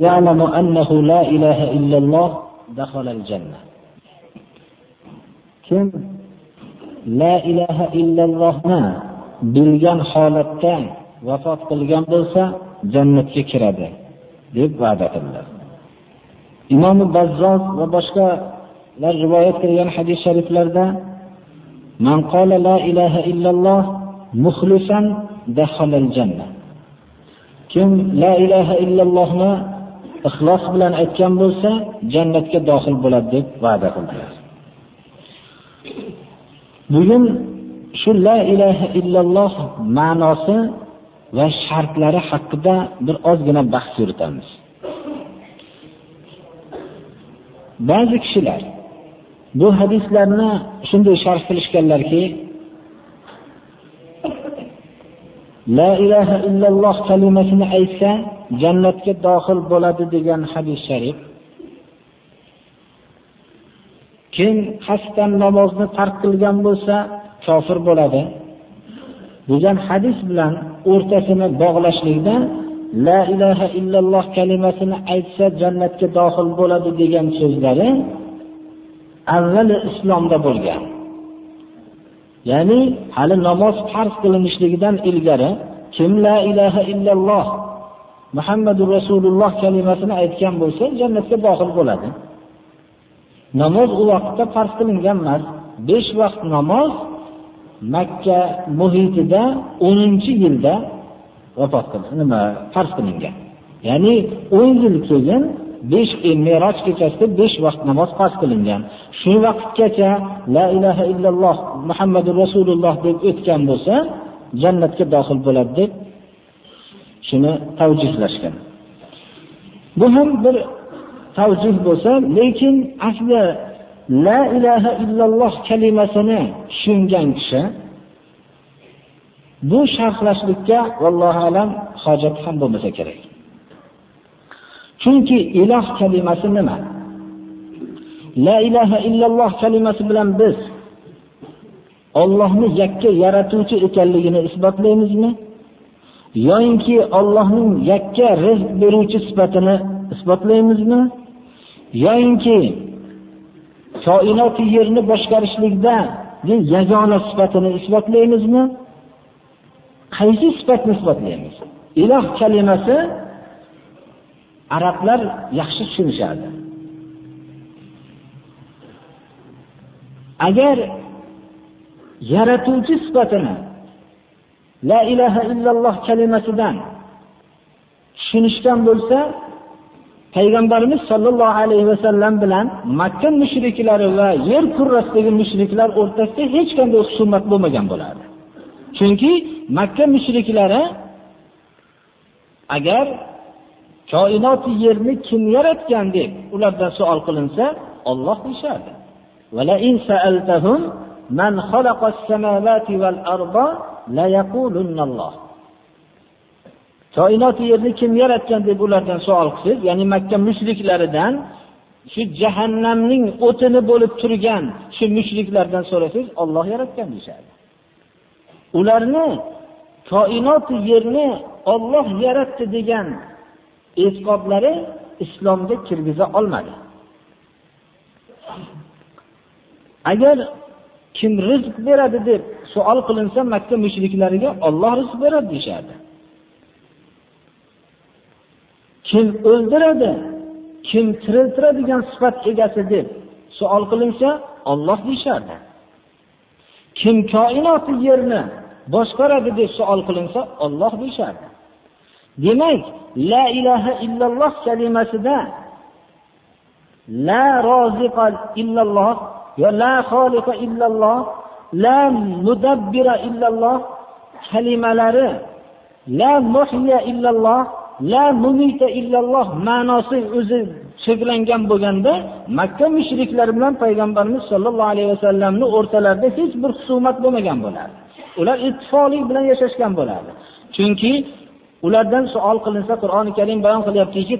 يعلم أنه لا إله إلا الله دخل الجنة kim la ilaha illallohni bilgan holatda vafot qilgan bo'lsa jannatga kiradi deb va'da qildi imom bazzoz va boshqalar rivoyat qilgan hadis shariflarda man qola la ilaha illalloh muxlisan daxalal janna kim la ilaha illallohni ixlos bilan aytgan bo'lsa jannatga dohil bo'ladi deb va'da qildilar. Bugun shu la ilaha illalloh ma'nosi va shartlari haqida bir ozgina bahs yuritamiz. Ba'zi kishilar bu hadislarni shunday sharh qilishganlarki la ilaha illalloh kalimasini aytsa jannatga dohil bo'ladi degan hadis sharif kim qasddan namozni tark qilgan bo'lsa kofir bo'ladi. Degan hadis bilan o'rtasini bog'lashlikdan la ilaha illalloh kalimasini aytsa jannatga dohil bo'ladi degan so'zlari avvali islomda bo'lgan. Ya'ni hali namoz farz qilinishligidan ilgari kim la ilaha illalloh muhammadu rasululloh kalimasini aytgan bo'lsa jannatga dohil bo'ladi. Namoz u vaqtda farz qilingan emas. Besh vaqt namoz makka muhitida o'ninchi yilda vafot qildi. Nima? Farz qilingan. Ya'ni o'n yil keyin besh e, meroj kechasida besh vaqt namoz farz qilingan. Shu vaqtgacha la ilaha illalloh muhammadu rasululloh deb o'tgan bo'lsa jannatga dohil bo'ladi deb shuni tavjihlashgan bu ham bir tavjih bo'lsa lekin asli la ilaha illalloh kalimasini tushungan kishi bu sharhlashlikka vallohu alam hojat ham bo'lmasa kerak. Chunki iloh kalimasi nima? La ilaha illalloh kalimasi bilan biz Allohni yakka yaratuvchi ekanligini isbotlaymizmi? Yoyinki Allohning yakka rizq beruvchi sifatini isbotlaymizmi? Yoyinki koinoti yerni boshqarishlikda yagona sifatini isbotlaymizmi? Qaysi sifatni isbotlaymiz? Iloh kalimasi arablar yaxshi tushunishadi. Agar yaratuvchi sifatini la ilaha illalloh kalimasidan tushunishgan bo'lsa payg'ambarimiz sollallohu alayhi vasallam bilan makka mushriklari va yer kurrasidagi mushriklar o'rtasida hech qanday husumat bo'lmagan bo'lardi. Chunki makka mushriklari agar koinot yerni kim yaratgan deb ulardan savol qilinsa wal deyishardi la koinoti yerni kim yaratgan deb ulardan savol qilsangiz ya'ni makka mushriklaridan shu jahannamning o'tini bo'lib turgan shu mushriklardan so'rasangiz Alloh yaratgan deyishadi. Ularni koinot yerni Alloh yaratdi degan e'tiqodlari islomga kirgiza olmadi. Agar kim rizq beradi deb savol qilinsa makka mushriklariga Alloh rizq beradi deyishardi. Kim o'ldiradi kim tiriltiradigan sifat egasi deb suol qilinsa Alloh deyishardi. Kim koinoti yerni boshqaradi deb savol qilinsa Alloh deyishardi. Demak la ilaha illalloh kalimasida la roziqa illalloh yo la xoliqa illalloh la mudabbira illalloh kalimalari la muhya illalloh la mumita illalloh ma'nosi o'zi cheklangan bo'lganda makka mushriklari bilan payg'ambarimiz sollallohu alayhi vasallamni o'rtalarida hech bir husumat bo'lmagan bo'lardi. Ular ittifoqlik bilan yashashgan bo'lardi. Chunki ulardan savol qilinsa qur'oni karim bayon qilyaptiki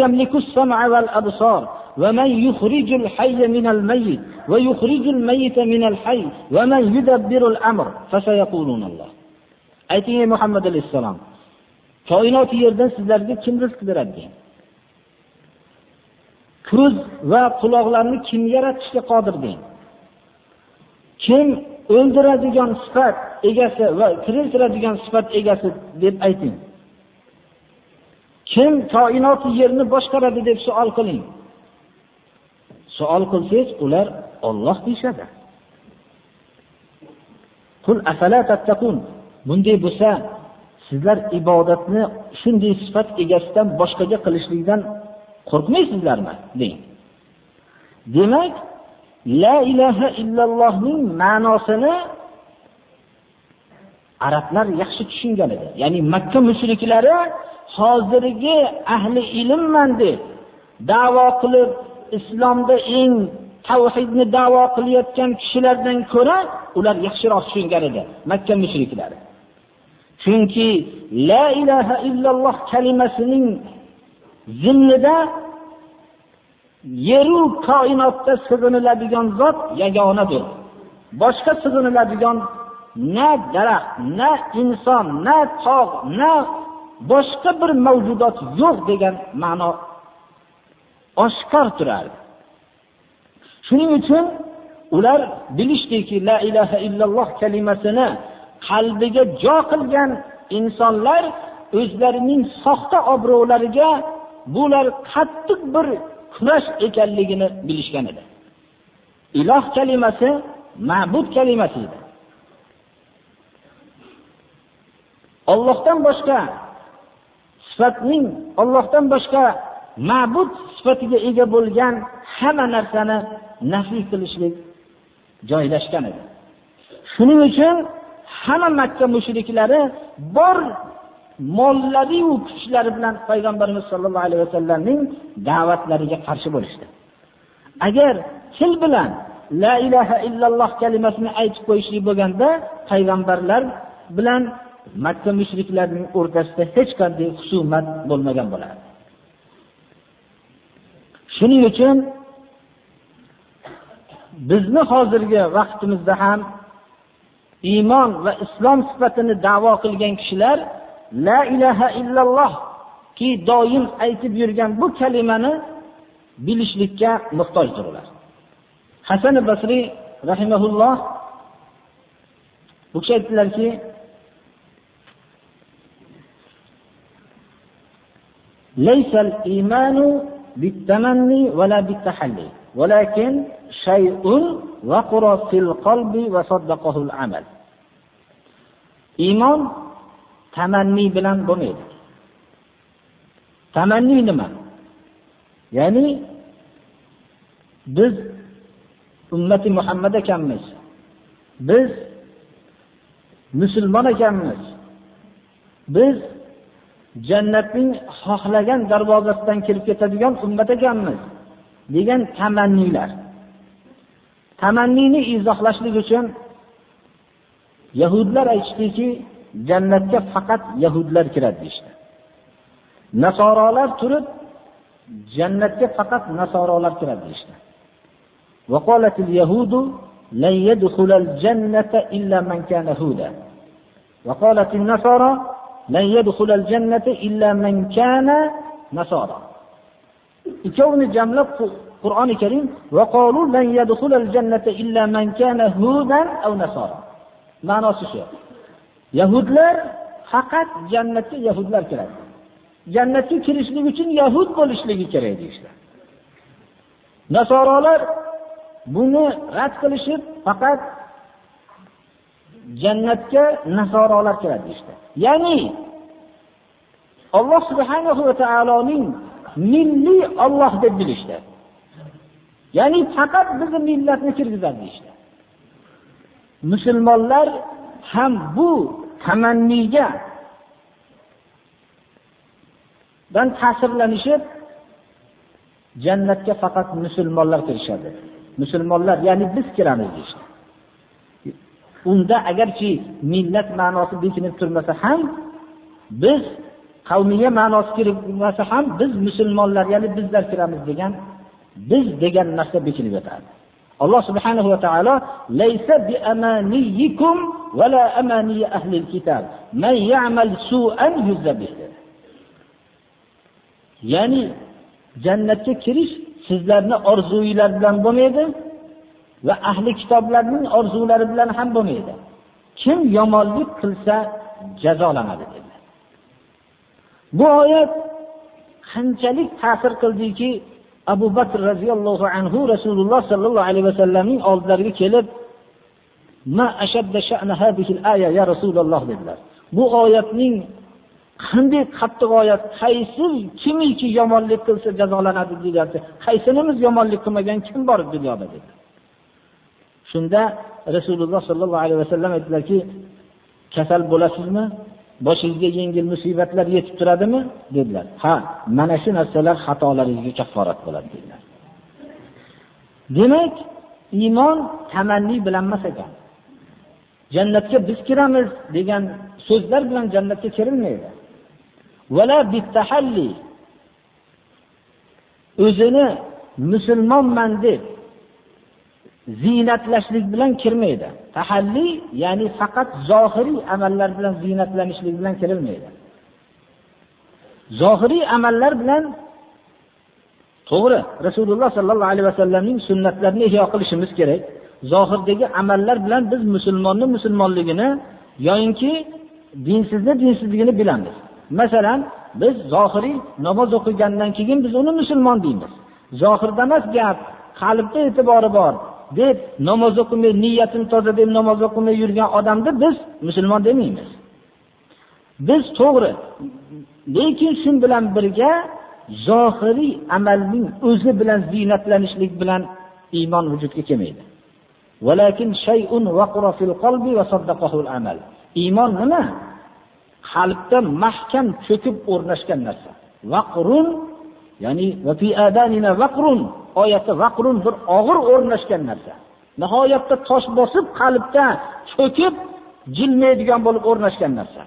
yamliku as-sam'a wal absar. ومن يخرج الحي من الميت ويخرج الميت من الحي ومن يدبر الأمر فسيقولون الله ayting ey muhammad alayhissalom koinot yerdan sizlarga kim rizq beradi degan ko'z va quloqlarni kim yaratishga qodir degan kim o'ldiradigan sifat egasi va tiriltiradigan sifat egasi deb ayting kim koinoti yerni boshqaradi deb savol qiling Savol qilsangiz ular olloh deyishadi. Bunday bo'lsa sizlar ibodatni shunday sifat egasidan boshqaga qilishlikdan qo'rqmaysizlarmi? Deng. Demak la ilaha illallohning ma'nosini arablar yaxshi tushungan edi. Ya'ni makka mushriklari hozirgi ahli ilmman deb davo qilib islomda eng tavhidni davo qilayotgan kishilardan ko'ra ular yaxshiroq tushungan edi makka mushriklari. Chunki la ilaha illalloh kalimasining zimnida yeru koinotda sig'iniladigan zot yagonadir. Boshqa sig'iniladigan na daraxt na inson na tog' na boshqa bir mavjudot yo'q degan ma'no oshkor turardi. Shuning uchun ular bilishdiki la ilaha illalloh kalimasini qalbiga jo qilgan insonlar o'zlarining soxta obro'lariga bular qattiq bir kurash ekanligini bilishgan edi. Iloh kalimasi ma'bud kalimasi edi. Ollohdan boshqa sifatning ollohdan boshqa ma'bud sifatiga ega bo'lgan hamma narsani nafiy qilishlik joylashgan edi. Shuning uchun hamma makka mushriklari bor mollariyu kuchlari bilan payg'ambarimiz sollallohu alayhi vasallamning da'vatlariga qarshi bo'lishdi. Agar til bilan la ilaha illalloh kalimasini aytib qo'yishlik bo'lganda payg'ambarlar bilan makka mushriklarining o'rtasida hech qanday husumat bo'lmagan bo'lardi. shuning uchun bizni hozirgi vaqtimizda ham iymon va islom sifatini davo qilgan kishilar la ilaha illalloh ki doim aytib yurgan bu kalimani bilishlikka muhtojdir ular hasan basriy rahimaulloh bu kishi aytdilarki ليس الإيمان بالتمني ولا بالتحلي ولكن شيء وقر في القلب وصدقه العمل iymon tamanniy bilan bo'lmaydi tamanniy nima ya'ni biz ummati muhammad ekanmiz biz musulmon ekanmiz biz jannatning xohlagan darvozasidan kirib ketadigan ummat ekanmiz degan tamanniylar tamanniyni izohlashlik uchun yahudlar aytishdiki jannatga faqat yahudlar kiradi deyishdi nasorolar turib jannatga faqat nasorolar kiradi deyishdi وقالت "Man yadkhulal jannata illa man kana nasara." Ikkovini jamlab Qur'oni Karim va qalu lan yadkhulal jannata illa man kana hudan aw nasara. Ma'nosi shu. Yahudlar faqat jannatga yahudlar kiradi. Jannatga kirishlik uchun yahud bo'lishligi kerak deyshlar. Nasorolar buni rad qilishib, faqat jannatga nasorolar kiradi deyishdi ya'ni alloh subhanahu va taoloning milliy olloh deb bilishdi ya'ni faqat bizni millatni kirgizadi deyishdi musulmonlar ham bu tamanniga dan ta'sirlanishib jannatga faqat musulmonlar kirishadi. Musulmonlar, ya'ni biz kiramiz deyishdi. Unda agarchi millat ma'nosi bekinib turmasa ham biz qavmiya ma'nosi kirmasa ham biz musulmonlar, ya'ni bizlar kiramiz degan biz degan narsa bekinib yotadi. alloh subhanahu va taolo laysa bi amaniyikum va la amaniy ahli kitob man ya'mal su'an ya'ni jannatga kirish sizlarni orzuinglar bilan bo'lmaydi va ahli kitoblarning orzulari bilan ham bo'lmaydi. Kim yomonlik qilsa jazolanadi dedilar. Bu oyat qanchalik ta'sir qildiki abu bakr radhiyallohu anhu rasululloh sallallohu alayhi vasallamning oldilariga kelib ma ashadda sha'na hadhihi al-aya ya rasululloh dedilar. Bu oyatning qanday qattiq oyat qaysi kimiki yomonlik qilsa jazolanadi deyapti qaysinimiz yomonlik qilmagan kim bor dunyoda dedi. Shunda rasululloh sollallohu alayhi vasallam aytdilarki kasal bo'lasizmi? Boshingizga yengil musibatlar yetib turadimi? Dedilar. Ha mana shu narsalar xatolaringizga kafforat bo'ladi dedilar. Demak iymon tamanni bilan emas ekan. Jannatga biz kiramiz degan so'zlar bilan jannatga kirilmaydi. O'zini musulmonman deb ziynatlashlik bilan kirmaydi. Tahalli ya'ni faqat zohiriy amallar bilan ziynatlanishlik bilan kirilmaydi. Zohiriy amallar bilan to'g'ri rasululloh sollallohu alayhi vasallamning sunnatlarini ihyo qilishimiz kerak. Zohirdagi amallar bilan biz musulmonni musulmonligini yoyinki dinsizni dinsizligini bilamiz. Masalan biz zohiriy namoz o'qigandan keyin biz uni musulmon deymiz. Zohirda emas gap qalbda e'tibori bor. Deb namoz o'qimay niyatim toza deb namoz o'qimay yurgan odamni biz musulmon demaymiz. Biz to'g'ri lekin shu bilan birga zohiriy amalning o'zi bilan ziynatlanishlik bilan iymon vujudga kelmaydi. Iymon nima? Qalbda mahkam cho'kib o'rnashgan narsa. Vaqrun ya'ni va fi adanina vaqrun oyati vaqrun bir og'ir o'rnashgan narsa. Nihoyatda tosh bosib qalbda cho'kib jilmaydigan bo'lib o'rnashgan narsa.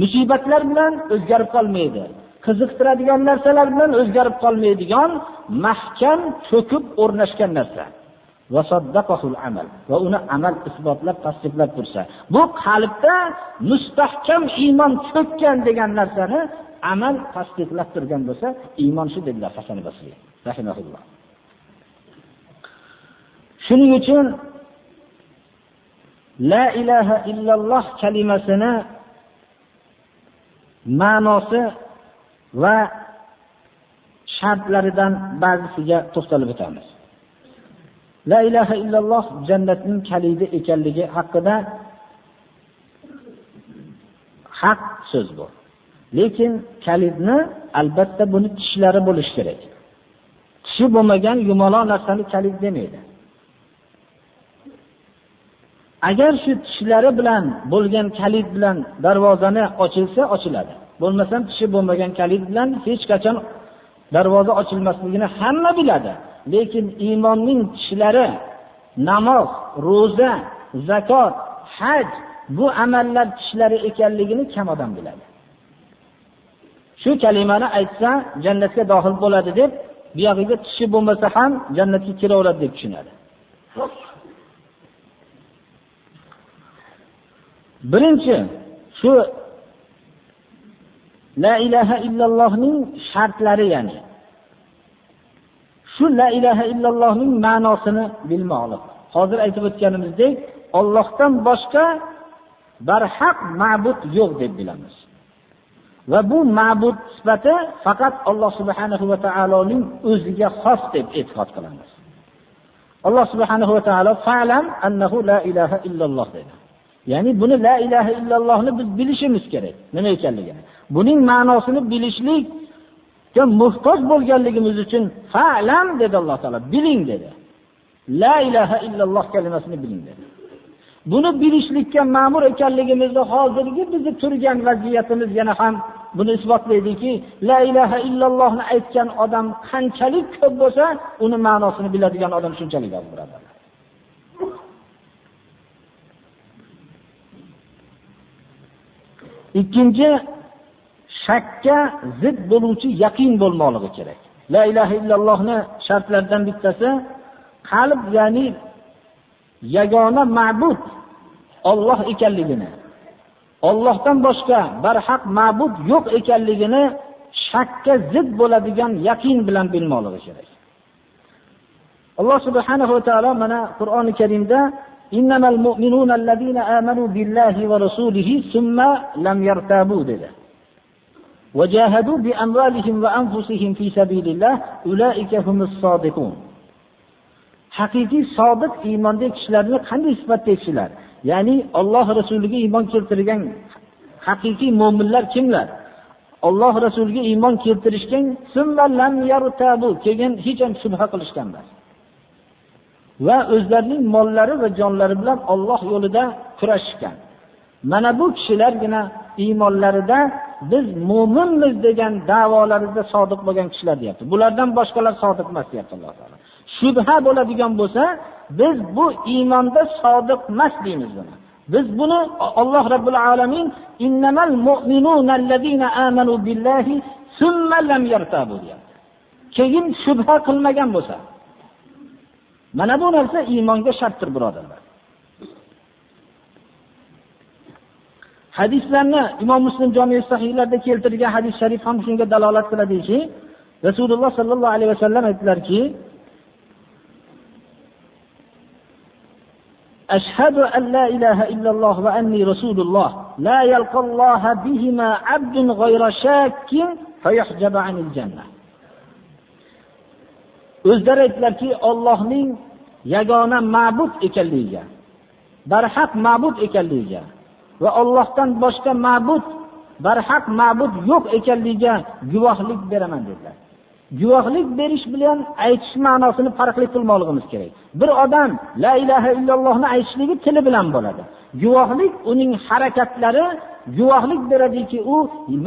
Musibatlar bilan o'zgarib qolmaydi. Qiziqtiradigan narsalar bilan o'zgarib qolmaydigan mahkam cho'kib o'rnashgan narsa. Va uni amal isbotlab tasdiqlab tursa. Bu qalbda mustahkam iymon cho'kkan degan narsani amal tasdiqlab turgan bo'lsa iymon shu dedilar hasan basriy rahimahulloh. Shuning uchun la ilaha illalloh kalimasini ma'nosi va shartlaridan ba'zisiga to'xtalib o'tamiz. La ilaha illalloh jannatning kalidi ekanligi haqida haq so'z bu. Lekin kalitni albatta buni tishlari bo'lishi kerak. Tishi bo'lmagan yumaloq narsani kalit demaydi. Agar shu tishlari bilan bo'lgan kalit bilan darvozani ochilsa ochiladi. Bo'lmasam tishi bo'lmagan kalit bilan hech qachon darvoza ochilmasligini hamma biladi. Lekin iymonning tishlari namoz ro'za zakot haj bu amallar tishlari ekanligini kam odam biladi. Shu kalimani aytsa jannatga dohil bo'ladi deb buyog'iga tishi bo'lmasa ham jannatga kiraveradi deb tushunadi. Birinchi shu la ilaha illallohning shartlari ya'ni shu la ilaha illallohning ma'nosini bilmoqlik. Hozir aytib o'tganimizdek ollohdan boshqa barhaq ma'bud yo'q deb bilamiz. Va bu ma'bud sifati faqat alloh subhanahu va taoloning o'ziga xos deb e'tiqod qilamiz. Alloh subhanahu va taolo fa'lam annahu la ilaha illalloh dedi. Ya'ni buni la ilaha illallohni biz bilishimiz kerak. Nima ekanligini. Buning ma'nosini bilishlikka muhtoj bo'lganligimiz uchun fa'lam dedi alloh taolo. Biling dedi. La ilaha illalloh kalimasini biling dedi. Buni bilishlikka ma'mur ekanligimizni hozirgi bizni turgan vaziyatimiz yana ham buni isbotlaydiki la ilaha illallohni aytgan odam qanchalik ko'p bo'lsa uni ma'nosini biladigan odam shunchalik oz birodarlar ikkinchi shakka zid bo'luvchi yaqin bo'lmoqligi kerak. La ilaha illallohni shartlaridan bittasi qalb ya'ni yagona ma'bud Alloh ekanligini Allohdan boshqa barhaq ma'bud yo'q ekanligini shakka zid bo'ladigan yaqin bilan bilmoqligi kerak. Alloh subhanahu va taolo mana qur'oni karimda إنما المؤمنون الذين آمنوا بالله ورسوله ثم لم يرتابوا dedi وجاهدوا بأموالهم وأنفسهم في سبيل الله أولئك هم الصادقون haqiqiy sodiq iymondagi kishilarni qanday sifatdagi kishilar ya'ni olloh rasuliga iymon keltirgan haqiqiy mo'minlar kimlar olloh rasuliga iymon keltirishgan keyin hech ham shubha qilishgan emas Va o'zlarining mollari va jonlari bilan Alloh yo'lida kurashishgan. Mana bu kishilargina iymonlarida biz mu'minmiz degan da'volarida sodiq bo'lgan kishilar deyapti. Bulardan boshqalar sodiq emas deyapti Alloh taolo. Shubha bo'ladigan bo'lsa, biz bu iymonda sodiq emas deymiz buni. Biz buni Alloh Rabbul alamin innamal mu'minuna allazina amanu billahi summa lam yartabu deyapti. Keyin shubha qilmagan bo'lsa, Mana bu narsa iymonga shartdir, birodarlar. Hadislarni Imom Muslim jami sahihlarida keltirgan hadis sharif ham shunga dalolat qiladiki, Rasululloh sallallohu alayhi vasallam aytdilarki, أشهد أن لا إله إلا الله وأني رسول الله لا يلقى الله بهما عبد غير شاك فيحجب عن الجنة o'zlari aytdilarki ollohning yagona ma'bud ekanligiga barhaq ma'bud ekanligiga va ollohdan boshqa ma'bud barhaq ma'bud yo'q ekanligiga guvohlik beraman dedilar. Guvohlik berish bilan aytish ma'nosini farqli qilmoqligimiz kerak. Bir odam la ilaha illallohni aytishligi tili bilan bo'ladi. Guvohlik uning harakatlari guvohlik beradiki u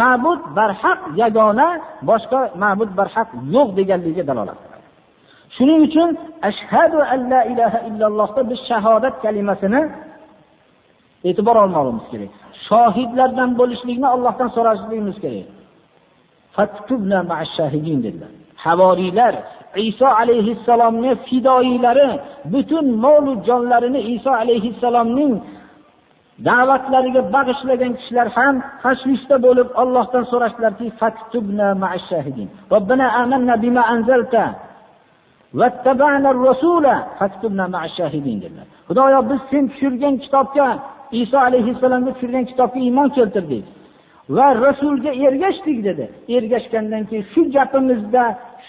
ma'bud barhaq yagona boshqa ma'bud barhaq yo'q deganligiga dalolat Shuning uchun ashhadu an la ilaha illallohda biz shahodat kalimasini e'tibor olmoqimiz kerak. Shohidlardan bo'lishlikni Allohdan so'rashligimiz kerak. Dedilar. Havoriylar Iso alayhissalomni fidoilari butun molu jonlarini Iso alayhissalomning da'vatlariga bag'ishlagan kishilar ham tashvishda bo'lib Allohdan so'rashdilarki, robbina. Robbana amanna bima anzalta Xudoyo biz sen tushirgan kitobga Iso alayhissalomga tushirgan kitobga iymon keltirdik va rasulga ergashdik dedi. Ergashgandan keyin shu gapimizda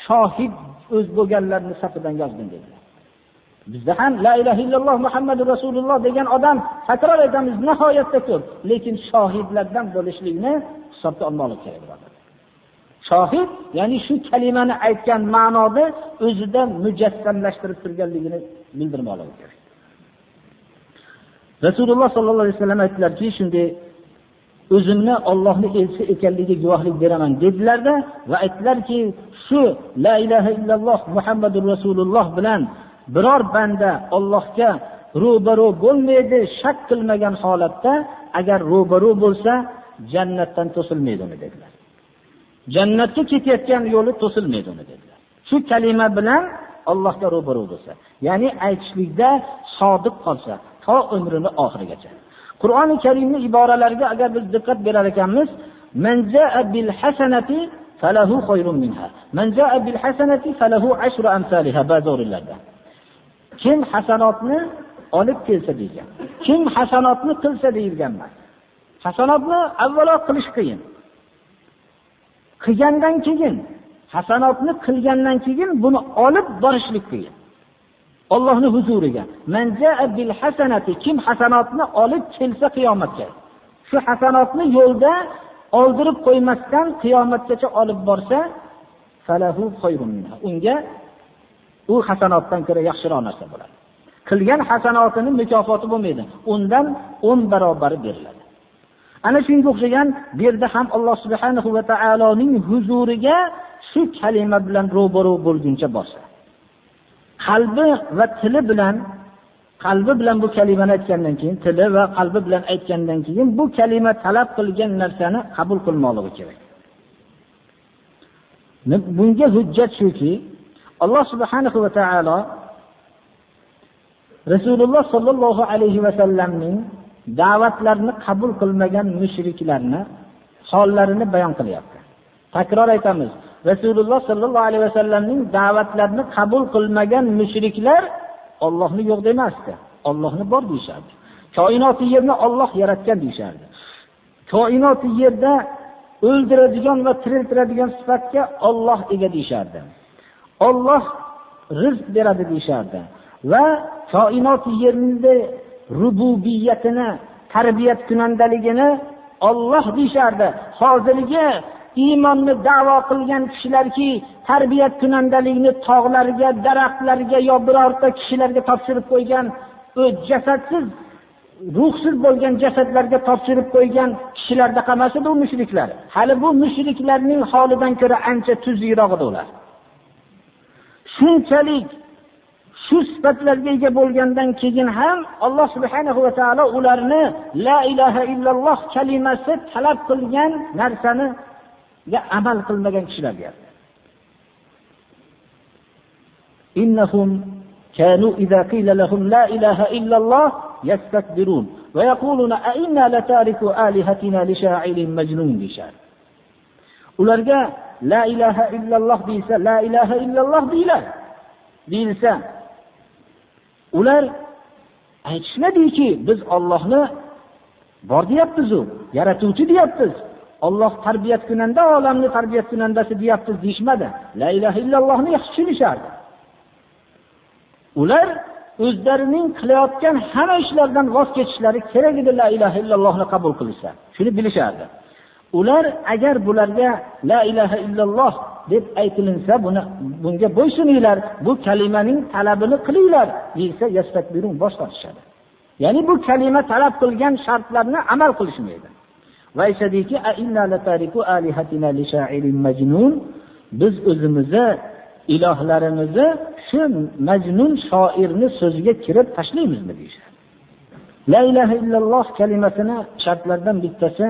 shohid o'z bo'lganlarni safidan yozdim dedilar. Bizda ham la ilaha illalloh Muhammadur rasululloh degan odam takror aytamiz nihoyatda ko'p, lekin shohidlardan bo'lishlikni hisobga olmoqlik kerak. Shohid ya'ni shu kalimani aytgan ma'noda o'zida mujassamlashtirib turganligini bildirmoqligi kerak. Rasululloh sollallohu alayhi vasallam aytdilarki shunday o'zimni ollohni elchisi ekanligiga guvohlik beraman dedilarda va aytdilarki shu la ilaha illalloh muhammadur rasululloh bilan biror banda ollohga ro'baro bo'lmaydi shak qilmagan holatda agar ro'baro bo'lsa jannatdan to'silmaydi uni dedilar. Jannatga ketayotgan yo'li to'silmaydi uni dedilar. Shu kalima bilan allohga ro'baru bo'lsa ya'ni aytishlikda sodiq qolsa to umrini oxirigacha. Qur'oni karimni iboralariga agar biz diqqat berar ekanmiz kim hasanotni olib kelsa degan kim hasanotni qilsa deyilgan emas. Hasanotni avvalo qilish qiyin. Qilgandan keyin hasanotni qilgandan keyin buni olib borishlik qiyin. Ollohni huzuriga kim hasanotni olib kelsa qiyomatga shu hasanotni yo'lda oldirib qo'ymasdan qiyomatgacha olib borsa unga u hasanotdan ko'ra yaxshiroq narsa bo'ladi. Qilgan hasanotini mukofoti bo'lmaydi. Undan o'n barobari beriladi. Ana shunga o'xshagan bu yerda ham alloh subhanahu va taoloning huzuriga shu kalima bilan ro'baro bo'lguncha borsa qalbi va tili bilan qalbi bilan bu kalimani aytgandan keyin tili va qalbi bilan aytgandan keyin bu kalima talab qilgan narsani qabul qilmoqligi kerak. Bunga hujjat shuki alloh subhanahu va taolo rasululloh sollallohu alayhi vasallamning da'vatlarni qabul qilmagan mushriklarni hollarini bayon qilyapti. Takror aytamiz rasululloh sollallohu alayhi vasallamning da'vatlarini qabul qilmagan mushriklar ollohni yo'q demasdi ollohni bor deyishardi. Koinoti yerni olloh yaratgan deyishardi. Koinoti yerda o'ldiradigan va tiriltiradigan sifatga olloh ega deyishardi. Olloh rizq beradi deyishardi. Va koinoti yerni rububiyatini tarbiyat kunandaligini olloh deyishardi. Hozirgi iymonni davo qilgan kishilarki tarbiyat kunandalikni tog'larga daraxtlarga yo birorta kishilarga topshirib qo'ygan jasadsiz ruhsiz bo'lgan jasadlarga topshirib qo'ygan kishilarda emas edi u mushriklar. Hali bu mushriklarning holidan ko'ra ancha tuzliroq edi ular. Shunchalik shu sifatlarga ega bo'lgandan keyin ham alloh subhana va taolo ularni la ilaha illalloh kalimasi talab qilgan narsaniga amal qilmagan kishilar deyapti إنهم كانوا إذا قيل لهم لا إله إلا الله يستكبرون ويقولون أئنا لتارك آلهتنا لشاعر مجنون بشار ularga la ilaha illalloh deyilsa la ilaha illalloh deyiladi deyilsa ular aytishmadiki biz ollohni bor deyapmizu yaratuvchi deyapmiz olloh tarbiyat kunanda olamni tarbiyat kunandasi deyapmiz deyishmadi. La ilaha illallohni yaxshi tushunishardi. Ular o'zlarining qilayotgan hamma ishlardan voz kechishlari kerak edi la ilaha illallohni qabul qilishsa. Shuni bilishardi. Ular agar bularga la ilaha illalloh deb aytilinsa buni bunga bo'ysuninglar. Bu kalimaning talabini qilinglar deyilsa bosh tortishadi. Ya'ni bu kalima talab qilgan shartlarni amal qilishmaydi. Va aytadiki biz o'zimizni ilohlarimizni shu majnun shoirni so'ziga kirib tashlaymizmi deyishadi. La ilaha illalloh kalimasini shartlaridan bittasi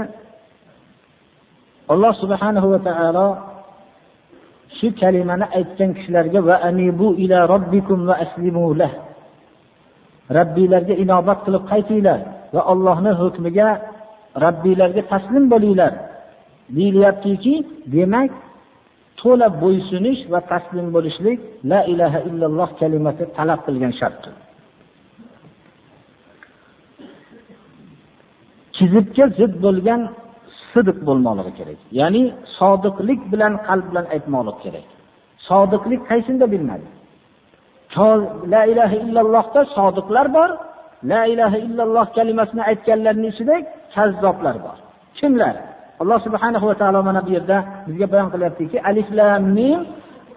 alloh subhanahu va taolo shu kalimani aytgan kishilarga va anibu ila robbikum va aslimu lah. Rabbiylarga inobat qilib qaytinglar va Allohning hukmiga rabbiylarga taslim bo'linglar. Deyilyaptiki demak to'la bo'ysunish va taslim bo'lishlik la ilaha illalloh kalimasi talab qilgan shartdir kizibga zid bo'lgan sidiq bo'lmoqligi kerak. Ya'ni sodiqlik bilan qalb bilan aytmoqlik kerak. Sodiqlik qaysinda bilmadi? La ilaha illallohda sodiqlar bor la ilaha illalloh kalimasini aytganlarni ichida kazzoblar bor. Kimlar? Alloh subhanahu va taolo mana bu yerda bizga bayon qilyaptiki alif lam mim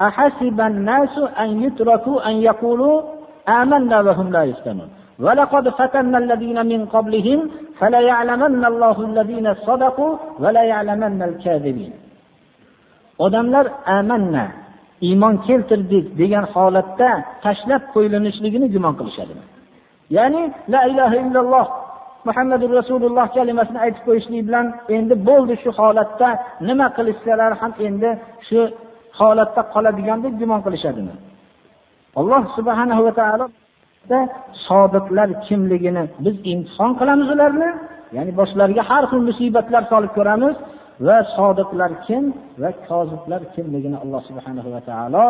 ahasiban nasu an yutraku an yaqulu amanna va hum la yuftanun. ولقد فتنا الذين من قبلهم فليعلمن الله الذين صدقوا وليعلمن الكاذبين odamlar amanna iymon keltirdik degan holatda tashlab qo'yilinishligini gumon qilishadi ya'ni la ilaha illalloh muhammadu rasululloh kalimasini aytib qo'yishlik bilan endi bo'ldi shu holatda nima qilishsalar ham endi shu holatda qoladigan deb gumon qilishadimi alloh subhanahu va taolo sodiqlar kimligini biz imtihon qilamiz ularni. Ya'ni boshlariga har xil musibatlar solib ko'ramiz. Va sodiqlar kim va koziblar kimligini alloh subhanahu va taolo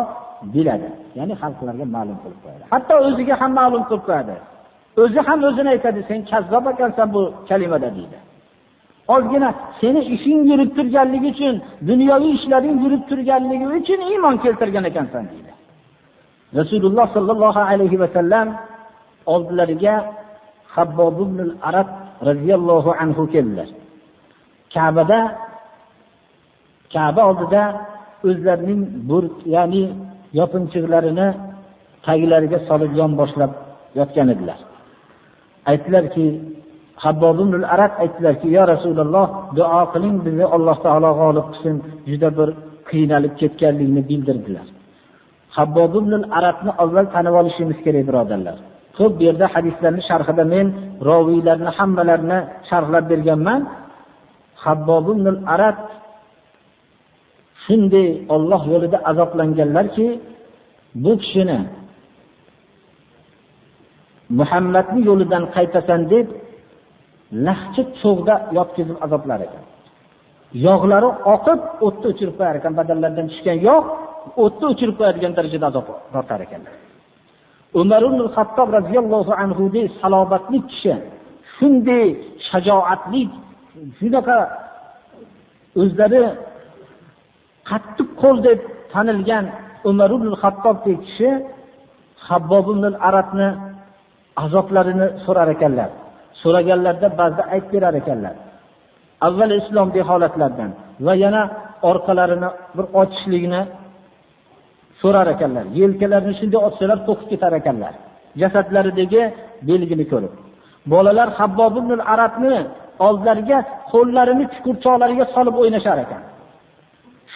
biladi. Ya'ni xalqlarga ma'lum qilib qo'yadi. Hatto o'ziga ham ma'lum qilib qo'yadi. O'zi ham o'zini aytadi sen kazzob ekansan bu kalimada deydi. Ozgina seni ishing yurib turganligi uchun dunyoviy ishlaring yurib turganligi uchun iymon keltirgan ekansan deydi. Rasululloh sollallohu alayhi vasallam oldilariga habbob ibn arab roziyallohu anhu keldilar kabada kaba oldida o'zlarining burk ya'ni yopinchiqlarini taglariga solib yonboshlab yotgan edilar. Aytdilarki, Habbob ibn al-Arab aytdilarki, "Ya Rasululloh, duo qiling, bizni Alloh taolo g'olib qilsin." Juda bir qiynalib ketganligini bildirdilar. Habbob ibn al-Arabni avval tanib olishimiz kerak, birodarlar. Ko'p bu yerda hadislarni sharhida men roviylarni hammalarini sharhlab berganman. Habbob ibn al-Arab shunday Alloh yo'lida azoblanganlarki, bu kishini Muhammadning yo'lidan qaytasan deb lahcha cho'g'da yotqizib azoblar ekan. Yog'lari oqib, o'tni o'chirib qo'yar ekan, badallardan tushgan yog' o'tni o'chirib qo'yadigan darajada azob tortar ekanlar. Umar ibn hattob roziyallohu anhu de salobatli kishi, shunday shajoatli, shunaqa o'zlari qattiq qo'l deb tanilgan Umar ibn hattobdek kishi Habbob ibn arabni azoblarini so'rar ekanlar. So'raganlarda ba'zida aytib berar ekanlar. Avval islomdagi holatlardan va yana orqalarini bir ochishlikni so'rar ekanlar. Yelkalarini shunday ochsalar to'qib ketar ekanlar. Jasadlaridagi belgini ko'rib. Bolalar Habbob ibn arabni oldlariga qo'llarini chuqurchoqlariga solib o'ynashar ekan.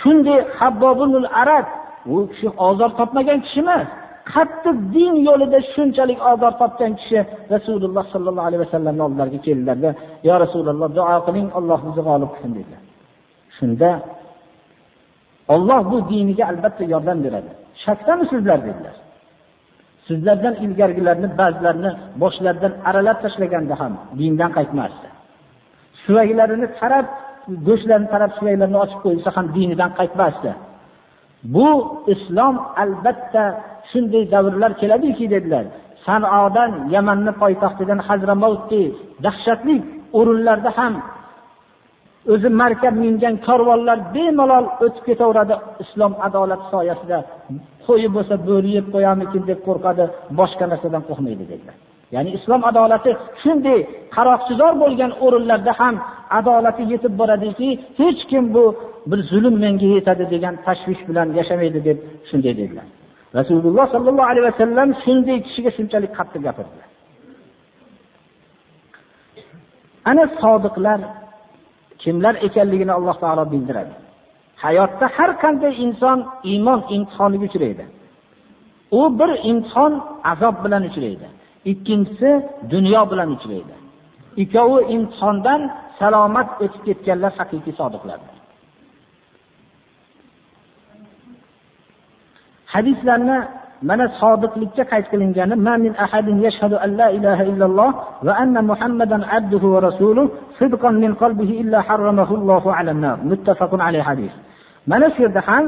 Shunday Habbob ibn arab u kishi ozor topmagan kishi emas. Qattiq din yo'lida shunchalik ozor topgan kishi Rasululloh sollallohu alayhi vasallamning oldilariga keldilarda, "Ya Rasululloh, duo qiling, Alloh bizni g'olib qilsin" dedilar. Shunda Alloh bu diniga albatta yordam beradi. Shakdamisizlar dedilar. Sizlardan ilgargilarni ba'zilarini boshlaridan aralab tashlaganda ham dindan qaytmasdi. Suvaklarini tarab, go'shtlarini tarab suvaklarini ochib qo'ysa ham dinidan qaytmasdi. Bu islom albatta shunday davrlar keladiki dedilar. Sanodan Yamanni poytaxtidan Hazramavtga dahshatli o'rinlarda ham o'zi markab mingan karvonlar bemalol o'tib ketaveradi islom adolat soyasida. Qo'yi bo'lsa bo'ri yeb qo'yamikin deb qo'rqadi, boshqa narsadan qo'rqmaydi dedilar. Ya'ni islom adolati shunday qaroqchizor bo'lgan o'rinlarda ham adolati yetib boradiki, hech kim bu bir zulm menga yetadi degan tashvish bilan yashamaydi deb shunday dedilar. Rasululloh sallallohu alayhi vasallam shunday kishiga shunchalik qattiq gapirdilar. Ana sodiqlar kimlar ekanligini Alloh taolo bildiradi. Hayotda har qanday inson iymon imtihoniga uchraydi. U bir inson azob bilan uchraydi. Ikkinchisi dunyo bilan uchraydi. Ikkovi imtihondan salomat o'tib ketganlar haqiqiy sodiqlardir. Hadislarni mana sodiqlikka qayd qilingani ma min ahadin yashhadu an la ilaha illalloh va anna muhammadan abduhu va rasuluhu sidqan min qalbihi illa harramahu Allohu alannar muttafaqun alayhi hadis. Mana shu yerda ham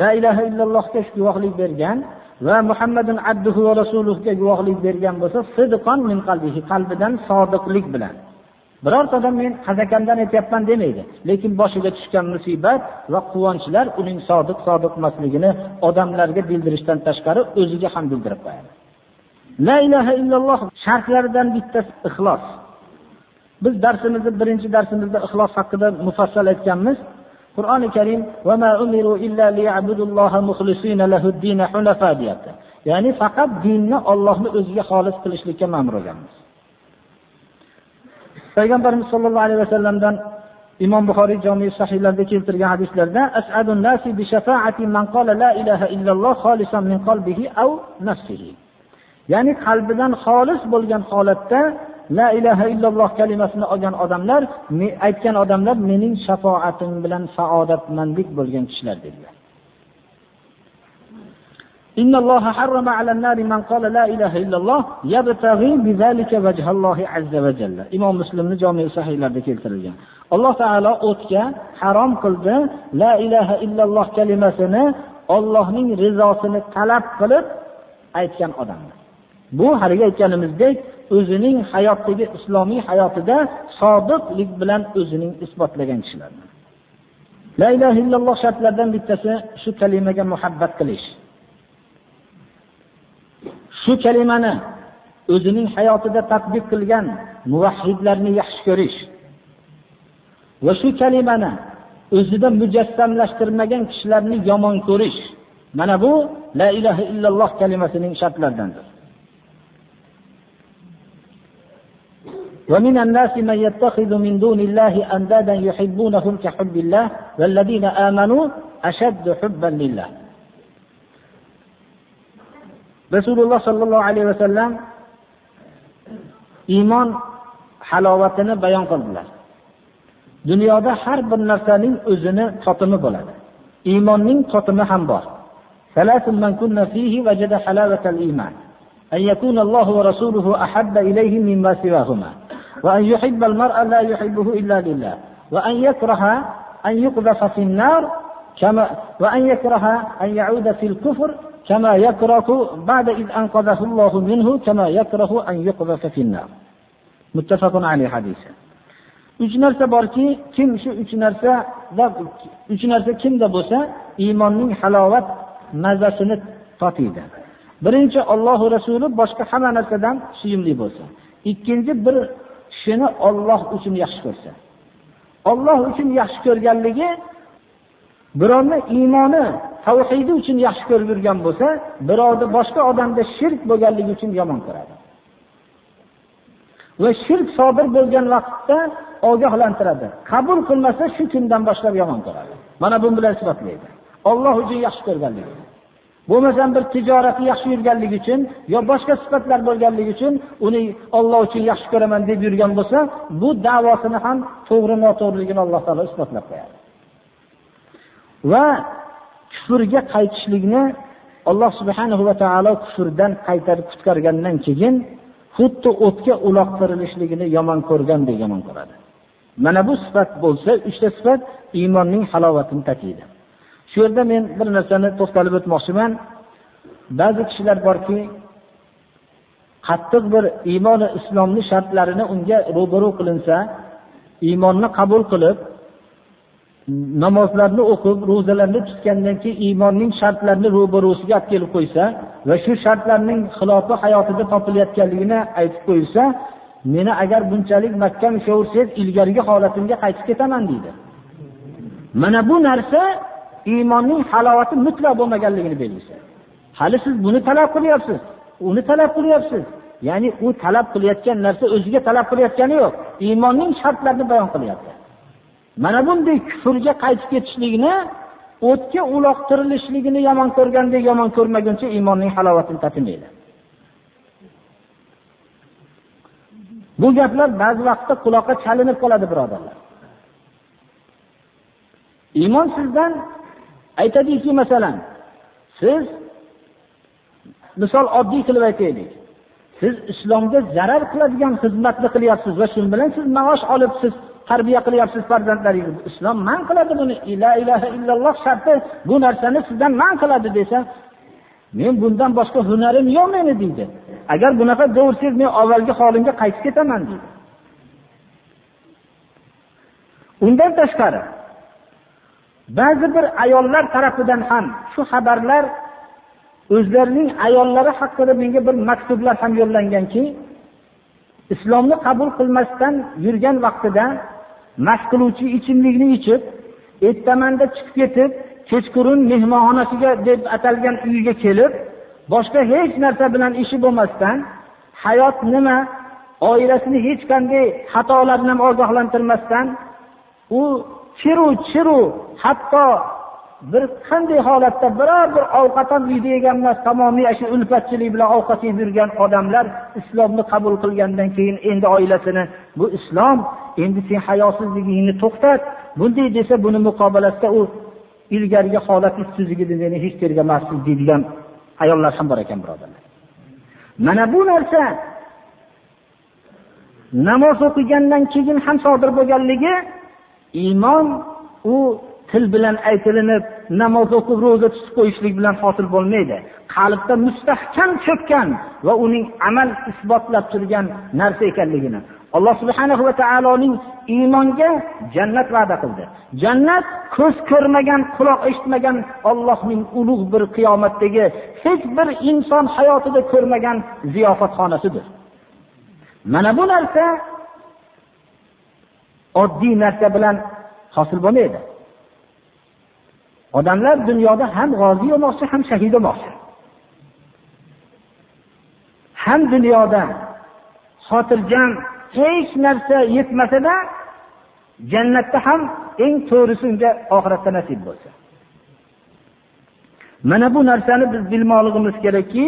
la ilaha illallohga guvohlik bergan va muhammadun abduhu va rasuluhga guvohlik bergan bo'lsa sidqan min qalbihi qalbidan sodiqlik bilan. Birorta odam men qazakamdan aytyapman demaydi. Lekin boshiga tushgan musibat va quvonchlar uning sodiq sodiq emasligini odamlarga bildirishdan tashqari o'ziga ham bildirib qo'yadi. La ilaha illalloh shartlaridan bittasi ixlos. Biz darsimizni birinchi darsimizda ixlos haqida mufassal aytganmiz. Qur'oni Karim va mukhlisina deyapti. Ya'ni faqat dinni Allohni o'ziga xolis qilishlikka ma'mur ekanmiz. Payg'ambarimiz sollallohu alayhi vasallamdan imom buxoriy jomiy sahihlarida keltirgan hadislarda as'adun nasi bi shafaati man qala la ilaha illalloh xolisan min qalbihi aw nafsihi. Ya'ni qalbidan xolis bo'lgan holatda la ilaha illalloh kalimasini olgan odamlar aytgan odamlar mening shafaatim bilan saodatmandlik bo'lgan kishilar dedilar. إن الله حرم على النار من قال لا إله إلا الله يبتغي بذلك وجه الله عز وجل إمام مسلم جامع صحيح لرده keltirilgan alloh taolo o'tga harom qildi la ilaha illalloh kalimasini ollohning rizosini talab qilib aytgan odamlar bu haligi aytganimizdek o'zining hayotdagi islomiy hayotida sodiqlik bilan o'zining isbotlagan kishilar la ilaha illalloh shartlaridan bittasi shu kalimaga muhabbat qilish shu kalimani o'zining hayotida tadbiq qilgan muvahhidlarni yaxshi ko'rish va shu kalimani o'zida mujassamlashtirmagan kishilarni yomon ko'rish. Mana bu la ilaha illalloh kalimasining shartlaridandir. rasululloh sollallohu alayhi vasallam iymon halovatini bayon qildilar dunyoda har bir narsaning o'zini totimi bo'ladi iymonning totimi ham bor أن يكون الله ورسوله أحب إليه مما سواهما وأن يحب المرء لا يحبه إلا لله وأن يكره أن يقذف في النار كما وأن يكره أن يعود في الكفر كما يكره بعد إذ أنقذه الله منه كما يكره أن يقذف في النار متفق عليه حديثا uch narsa borki kim shu uch narsa uch narsa kimda bo'lsa iymonning halovat mazasini totiydi birinchi ollohu rasuli boshqa hamma narsadan suyumli bo'lsa ikkinchi bir kishini olloh uchun yaxshi ko'rsa olloh uchun yaxshi ko'rganligi birovni iymoni tavhidi uchun yaxshi ko'rib yurgan bo'lsa birovni boshqa odamda shirk bo'lganligi uchun yomon ko'radi. Va shirk sodir bo'lgan vaqtda ogohlantiradi. Qabul qilmasa shu kundan boshlab yomon ko'radi. Mana bu bilan isbotlaydi. Olloh uchun yaxshi ko'rganligi bo'lmasam bir tijorati yaxshi yurganligi uchun yo boshqa sifatlar bo'lganligi uchun uni olloh uchun yaxshi ko'raman deb yurgan bo'lsa bu davosini ham to'g'ri noto'g'riligini alloh taolo isbotlab qo'yadi. Va kufrga qaytishlikni alloh subhanahu va taolo kufrdan qaytarib qutqargandan keyin xuddi o'tga uloqtirilishligini yomon ko'rgandek yomon ko'radi. Mana bu sifat bo'lsa uchta sifat iymonning halovatini tatiydi shu yerda men bir narsani to'xtalib o'tmoqchiman. Ba'zi kishilar borki qattiq bir iymoni islomni shartlarini unga ro'baru qilinsa iymonni qabul qilib namozlarni o'qib ro'zalarni tutgandan keyin iymonning shartlarini ro'barusiga olib kelib qo'ysa va shu shartlarning xilofi hayotida topilayotganligini aytib qo'yilsa meni agar bunchalik mahkam ushlaversangiz ilgarigi holatimga qaytib ketaman deydi. Mana bu narsa iymonning halovati mutlaq bo'lmaganligini belgisi. Hali siz buni talab qilyapsiz uni talab qilyapsiz. Ya'ni u talab qilayotgan narsa o'ziga talab qilayotgani yo'q iymonning shartlarini bayon qilyapti. Mana bunday kufrga qaytib ketishlikni o'tga uloqtirilishligini yomon ko'rgandek yomon ko'rmaguncha iymonning halovatini tatimaydi bu gaplar ba'zi vaqtda quloqqa chalinib qoladi birodarlar. Iymon sizdan aytadiki masalan siz misol oddiy qilib aytaylik. Siz islomga zarar qiladigan xizmatni qilyapsiz va shu bilan siz maosh olib siz tarbiya qilyapsiz farzandlaringizni islom man qiladi buni. La ilaha illalloh sharti bu narsani sizdan man qiladi desa men bundan boshqa hunarim yo'q meni deydi. Agar bunaqa deversangiz men avvalgi holimga qaytib ketaman deydi. Undan tashqari ba'zi bir ayollar tarafidan ham shu xabarlar o'zlarining ayollari haqida menga bir maktublar ham yo'llanganki islomni qabul qilmasdan yurgan vaqtida mast qiluvchi ichimlikni ichib ertamanda chiqib ketib kechqurun mehmonxonasiga deb atalgan uyiga kelib boshqa hech narsa bilan ishi bo'lmasdan hayot nima oilasini hech qanday xatolardan ham ogohlantirmasdan u chiru chiru hatto bir qanday holatda biror bir ovqat ham uyda yegan emas tamomiy shu ulfatchilik bilan ovqat yeb yurgan odamlar islomni qabul qilgandan keyin endi oilasini bu islom endi sen hayosizligingni to'xtat bunday desa buni muqobilasida u ilgarigi holat tuzigi meni hech yerga emassiz deydigan ayollar ham bor ekan birodarlar. Mana bu narsa namoz o'qigandan keyin ham sodir bo'lganligi iymon u til bilan aytilinib namoz o'qib ro'za tutib qo'yishlik bilan hosil bo'lmaydi. Qalbda mustahkam cho'kkan va uning amal isbotlab turgan narsa ekanligini alloh subhanahu va taoloning iymonga jannat va'da qildi. Jannat ko'z ko'rmagan quloq eshitmagan ollohning ulug' bir qiyomatdagi hech bir inson hayotida ko'rmagan ziyofatxonasidir. Mana bu narsa oddiy narsa bilan hosil bo'lmaydi. Odamlar dunyoda ham g'ozi bo'lmoqchi ham shahid bo'lmoqchi. Ham dunyoda xotirjam hech narsa yetmasada jannatda ham eng to'g'risi unga oxiratda nasib bo'lsa. Mana bu narsani biz bilmoqligimiz kerakki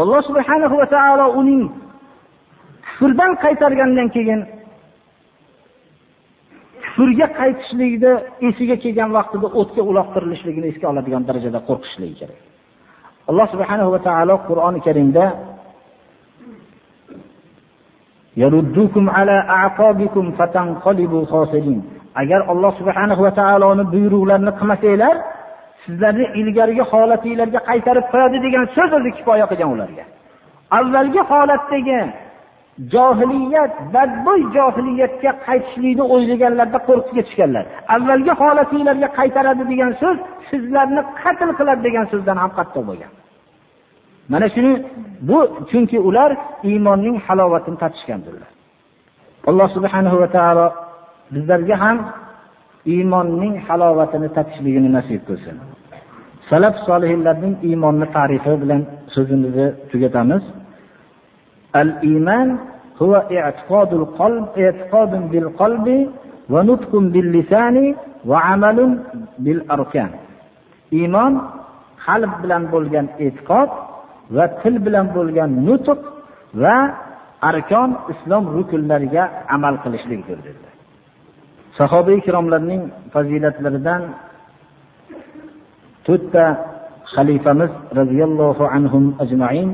alloh subhanahu va taolo uning kufrdan qaytargandan keyin kufrga qaytishlikni esiga kelgan vaqtida o'tga uloqtirilishligini esga oladigan darajada qo'rqishligi kerak. Alloh subhanahu va taolo qur'oni karimda agar alloh subhanahu va taoloni buyruqlarini qilmasanglar sizlarni ilgarigi holatinglarga qaytarib qo'yadi degan so'z o'zi kifoya qilgan ularga. Avvalgi holatdagi johiliyat badbo'y johiliyatga qaytishlikni o'ylaganlarda qo'rqishga tushganlar avvalgi holatinglarga qaytaradi degan so'z sizlarni qatl qiladi degan so'zdan ham qattiq bo'lgan. Mana shuni bu chunki ular iymonning halovatini tatishgandirlar alloh subhanahu va taolo bizlarga ham iymonning halovatini tatishligini nasib qilsin. Salaf solihlarning iymonni tarifi bilan so'zimizni tugatamiz. Al iymon هو اعتقاد القلب اعتقاد بالقلب ونطق باللسان وعمل بالأركان iymon qalb bilan bo'lgan e'tiqod va til bilan bo'lgan nutq va arkon islom rukunlariga amal qilishlikdir dedilar sahoba ikromlarning fazilatlaridan to'rtta xalifamiz roziyallohu anhum ajmain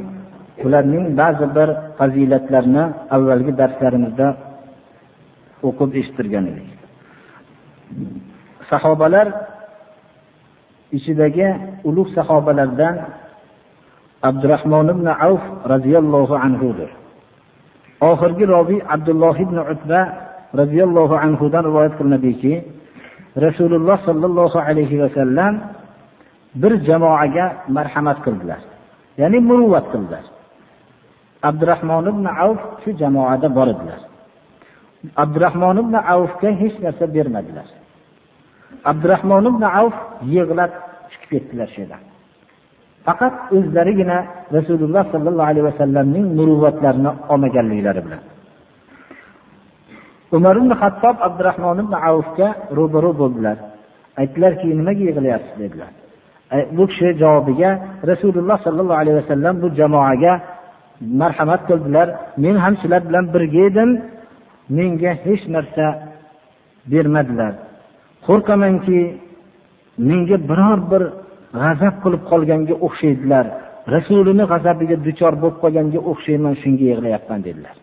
ularning ba'zi bir fazilatlarini avvalgi darslarimizda o'qib eshittirgan edik. Sahobalar ichidagi ulug' sahobalardan abdurahmon ibn avf roziyallohu anhudir. Oxirgi robiy abdulloh ibn utba roziyallohu anhudan rivoyat qilinadiki rasululloh sollallohu alayhi vasallam bir jamoaga marhamat qildilar ya'ni muruvvat qildilar. Abdurahmon ibn avf shu jamoada bor edilar abdurahmon ibn avfga hech narsa bermadilar. Abdurahmon ibn avf yig'lab chiqib ketdilar shu yerdan faqat o'zlarigina rasululloh sollallohu alayhi vasallamning muruvvatlarini olmaganliklari bilan. Umar ibn hattob abdurahmon ibn avfga ro'baro bo'ldilar. Aytdilarki nimaga yig'layapsiz dedilar. Bu kishi javobiga rasululloh sollallohu alayhi vasallam bu jamoaga marhamat qildilar. Men ham sizlar bilan birga edim. Menga hech narsa bermadilar. Qo'rqamanki menga biror bir g'azab qilib qolganga o'xshaydilar. Rasulini g'azabiga duchor bo'lib qolganga o'xshayman shunga yig'layapman dedilar.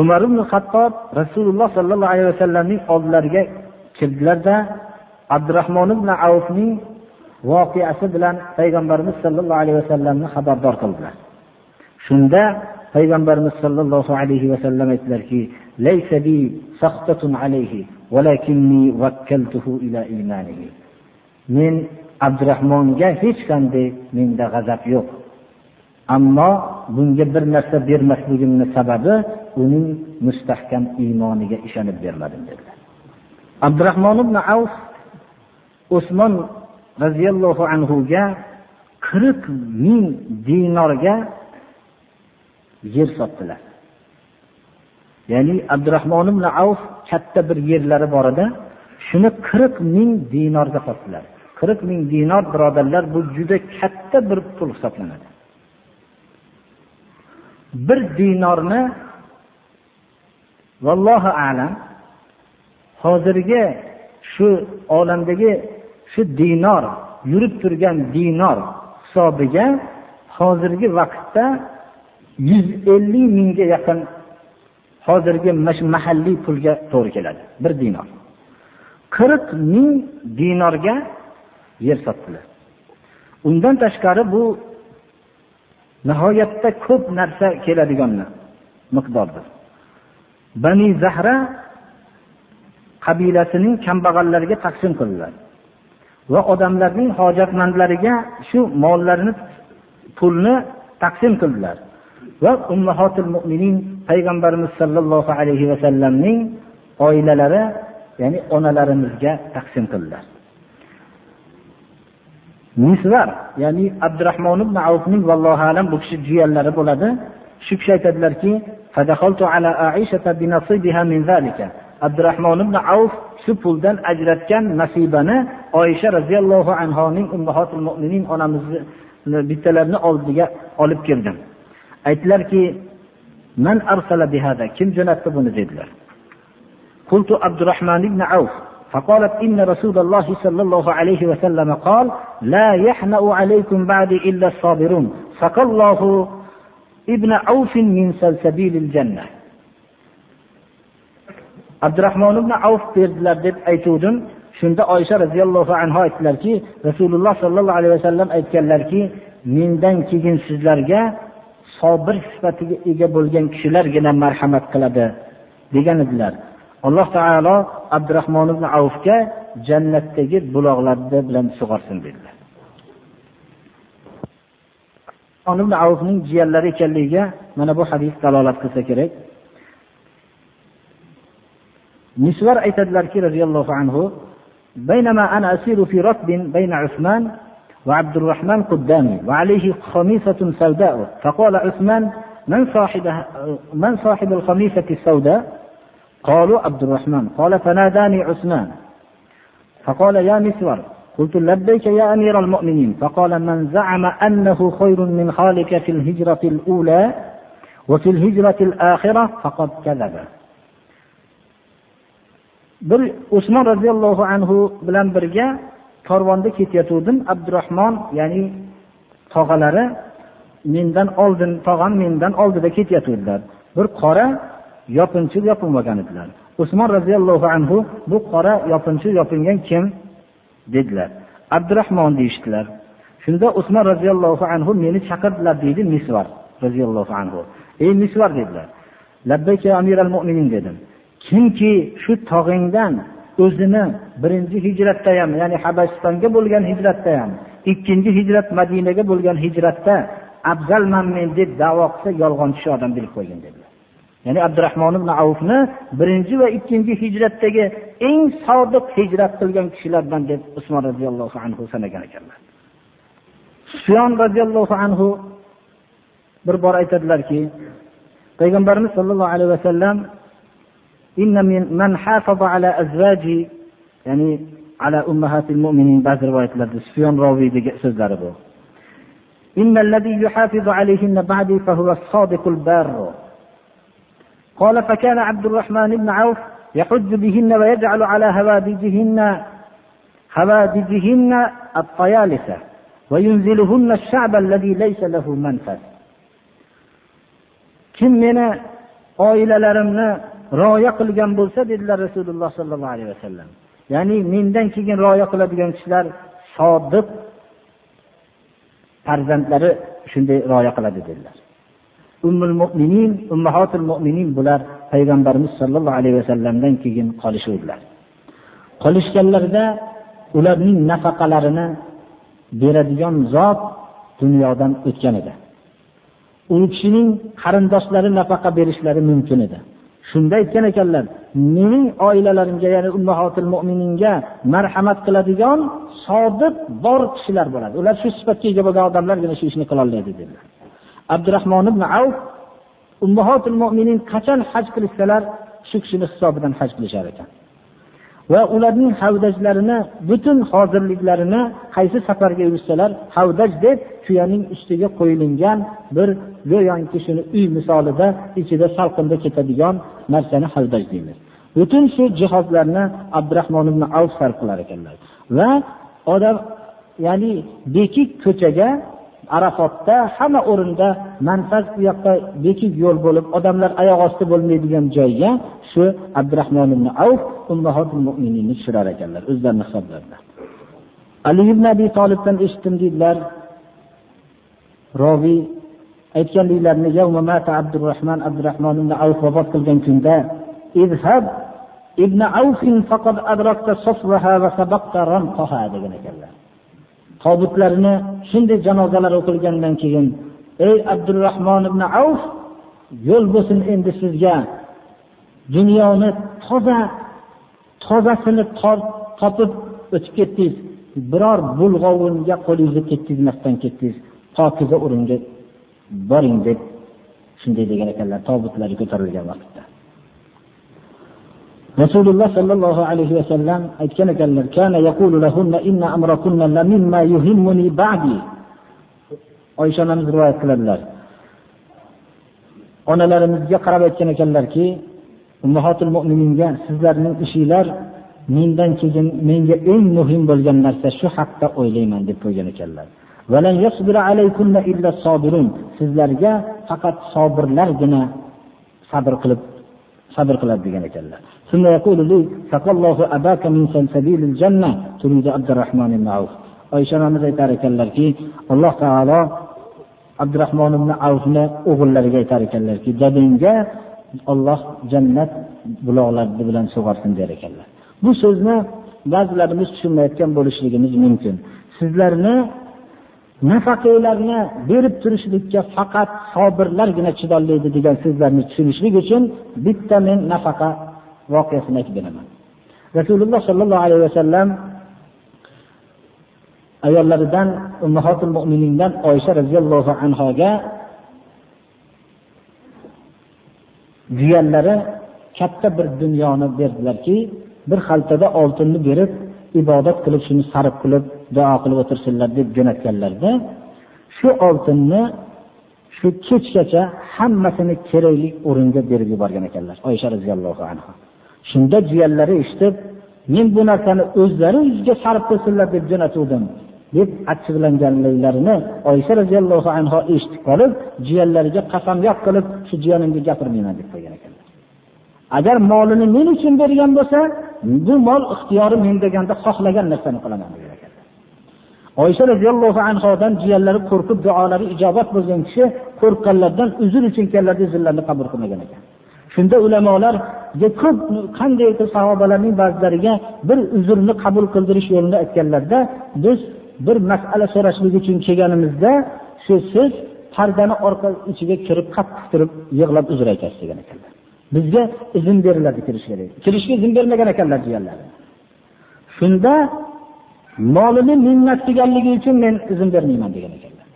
Umar ibn hattob rasululloh sollallohu alayhi vasallamning oldilariga kirdilarda abdurahmon ibn avfning voqeasi bilan payg'ambarimiz sollallohu alayhi vasallamni xabardor qildilar. Shunda payg'ambarimiz sollallohu alayhi vasallam aytdilarki men abdurahmonga hech qanday menda g'azab yo'q. Ammo bunga bir narsa bermasligimni sababi uning mustahkam iymoniga ishonib bermadim dedilar. Abdurahmon ibn avf usmon roziyallohu anhuga qirq ming dinorga yer sotdilar. Ya'ni abdurahmon ibn avf katta bir yerlari bor edi. Shuni qirq ming dinorga sotdilar. Qirq ming dinor birodarlar bu juda katta bir pul hisoblanadi. Bir dinorni vallohu alam hozirgi shu olamdagi shu dinor yurib turgan dinor hisobiga hozirgi vaqtda yuz ellik mingga yaqin hozirgi mahalliy pulga to'g'ri keladi bir dinor. Qirq ming dinorga yer sotdilar. Undan tashqari bu nihoyatda ko'p narsa keladigan miqdordir. Bani zahra qabilasining kambag'allarga taqsim qildilar. va odamlarning hojatmandlariga shu mollarni pulni taqsim qildilar. Va ummahotil mo'minin payg'ambarimiz sollallohu alayhi vasallamning oilalari ya'ni onalarimizga taqsim qildilar. Misvar ya'ni abdurahmon ibn avfning vallohu alam bu kishi jiyanlari bo'ladi. Shu kishi aytadilarki abdurahmon ibn avf بنصيبها من ذلك عبد الرحمن بن عوف shu puldan ajratgan nasibani oysha roziyallohu anhoning ummahotil mo'minin onamizni bittalarini oldiga olib keldim aytdilarki man arsala bihada kim jo'natdi buni dedilar قلت عبد الرحمن بن عوف فقالت إن رسول الله صلى الله عليه وسلم قال لا يحنأ عليكم بعد إلا الصابرون سقى الله ابن عوف من سلسبيل الجنة abdurahmon ibn avf berdilar deb aytuvdim. Shunda oysha roziyallohu anhu aytdilarki rasululloh sollallohu alayhi vasallam aytganlarki mendan keyin sizlarga sobir sifatiga ega bo'lgan kishilargina marhamat qiladi degan edilar. Alloh taolo abdurahmon ibn avfga jannatdagi buloqlarda bilan sug'orsin dedilar. Ibn avfning jiyanlari ekanligiga mana bu hadis dalolat qilsa kerak. مسور aytadilarki roziyallohu anhu بينما أنا أسير في ركب بين عثمان وعبد الرحمن قدامي وعليه خميصة سوداء. فقال عثمان من صاحب من صاحب الخميصة السوداء؟ قالوا عبد الرحمن. قال فناداني عثمان. فقال يا مسور قلت لبيك يا أمير المؤمنين. فقال من زعم أنه خير من خالك في الهجرة الأولى وفي الهجرة الآخرة فقد كذب. Bir usmon roziyallohu anhu bilan birga korvonda ketayotgandim abdurahmon ya'ni tog'alari mendan oldin tog'am mendan oldida ketayotgandilar bir qora yopinchiq yopilmagan edilar. Usmon roziyallohu anhu bu qora yopinchiq yopingan kim? dedilar. Abdurahmon deyishdilar. Shunda usmon roziyallohu anhu meni chaqirdilar deydi misvar roziyallohu anhu. Ey misvar dedilar. Labbayka amiral mo'minin dedim. Kimki shu tog'ingdan o'zini birinchi hijratda ham ya'ni habasistonga bo'lgan hijratda ham ikkinchi hijrat madinaga bo'lgan hijratda afzalman men deb davo qilsa yolg'onchi shu odam bilib qo'ygin dedilar. Ya'ni abdurahmon ibn avfni birinchi va ikkinchi hijratdagi eng sodiq hijrat qilgan kishilardan deb usmon roziyallohu anhu sanagan ekanlar. Sufyon roziyallohu anhu bir bor aytadilarki payg'ambarimiz sollallohu alayhi vasallam إن من من حافظ على أزواج يعني على أمهات المؤمنين بعض رواية سفيان راوي bu إن الذي يحافظ عليهن بعدي فهو الصادق البار. قال فكان عبد الرحمن بن عوف يحج بهن ويجعل على هوادجهن هوادجهن الطيالسة وينزلهن الشعب الذي ليس له منفذ. kim meni oilalarimni rioya qilgan bo'lsa dedilar rasululloh sollallohu alayhi vasallam. Ya'ni mendan keyin rioya qiladigan kishilar sodiq farzandlari shunday rioya qiladi dedilar. Ummul mo'minin ummahotil mo'minin bular payg'ambarimiz sollallohu alayhi vasallamdan keyin qolishuvdilar. Qolishganlarida ularning nafaqalarini beradigan zot dunyodan o'tgan edi. U kishining qarindoshlari nafaqa berishlari mumkin edi. Shunda aytgan ekanlar mening oilalarimga ya'ni ummahotil mo'mininga marhamat qiladigan sodiq bor kishilar bo'ladi. Ular shu sifatga ega bo'lgan odamlargina shu ishni qilolmaydi dedilar. Abdurahmon ibn avf ummahotil mo'minin qachon haj qilishsalar shu kishini hisobidan haj qilishar ekan? Va ularning havdajlarini butun hozirliklarini qaysi safarga yurishsalar havdaj deb tuyaning ustiga qo'yilgan bir go'yoki shuni uy misolida ichida salqinda ketadigan narsani havdaj deymiz. Butun shu jihozlarni abdurahmon ibn avf sarf qilar ekanlar. Va odam ya'ni bekik ko'chaga arafotda hamma o'rinda manfaz u yoqqa bekik yo'l bo'lib odamlar oyoq osti bo'lmaydigan joyga shu abdurahmon ibn avf ummahotul mo'mininni tushirar ekanlar o'zlarini hisoblarida ali ibn abi tolibdan eshitdim deydilar. Roviy aytganliklarini abdurahmon abdurahmon ibn avf vafot qilgan kunda izhab ibn avfin faqad adrakta safraha va sabaqta ramqaha degan ekanlar. Tobutlarini shunday janozalar o'qilgandan keyin ey abdurahmon ibn avf yo'l bo'lsin endi sizga dunyoni toza tozasini topib o'tib ketdingiz. Biror bulg'ovunga qo'lingizni tekkizmasdan ketdingiz. Pokiza o'ringa boring deb shunday degan ekanlar tobutlari ko'tarilgan vaqtda. Rasululloh sollallohu alayhi vasallam aytgan ekanlar kana yaqulu lahunna inna amrakunna la mimma yuhimmuni ba'di. Oysha onamiz rivoyat qiladilar. Onalarimizga qarab aytgan ekanlarki ummahatul mo'mininga sizlarning ishinglar mendan keyin menga eng muhim bo'lgan narsa shu haqda o'ylayman deb qo'ygan ekanlar. Sizlarga faqat sobirlargina sabr qilib sabr qiladi degan ekanlar. Oysha onamiz aytar ekanlarki alloh taolo abdurahmon ibn avfni o'g'illariga aytar ekanlarki dadangga Alloh jannat buloqlari bilan sug'arsin der ekanlar. Bu so'zni ba'zilarimiz tushunmayotgan bo'lishligimiz mumkin. Sizlarni nafaqalarni berib turishlikka faqat sobirlargina chidollaydi degan so'zlarni tushunishlik uchun bitta men nafaqa voqeasini aytib beraman. Rasululloh sollallohu alayhi vasallam ayollaridan Ummahatul Mu'minindan oysha radhiyallohu anhoga jiyanlari katta bir dunyoni berdilarki bir xaltada oltinni berib ibodat qilib shuni sarf qilib duo qilib o'tirsinlar deb jo'natganlarda shu oltinni shu kechgacha hammasini kerakli o'ringa berib yuborgan ekanlar. Oysha roziyallohu anhu shunda jiyanlari eshitib men bu narsani o'zlari yuziga sarf qilsinlar deb jo'natuvdim. Deb achchiqlanganliklarini oysha roziyallohu anhu eshitib qolib jiyanlariga qasamyod qilib shu jiyanimga gapirmayman deb qo'ygan ekanlar agar molini men uchun bergan bo'lsa bu mol ixtiyori men deganda xohlagan narsani qilaman degan ekanlar oysha roziyallohu anhodan jiyanlari qo'rqib duolari ijobat bo'lgan kishi qo'rqqanlardan uzr uchun kelganlarda uzrlarini qabul qilmagan ekan. Shunda ulamolarga ko'p qanday sahobalarning ba'zilariga bir uzrni qabul qildirish yo'lini aytganlarda biz bir masala so'rashlik uchun kelganimizda shu siz pardani orqa ichiga kirib qattiq turib yig'lab uzr aytasiz degan ekanlar. Bizga izn beriladi kirishga kirishga izn bermagan ekanlar deganlar. Shunda molini minnatdeganligi uchun men izn bermayman degan ekanlar.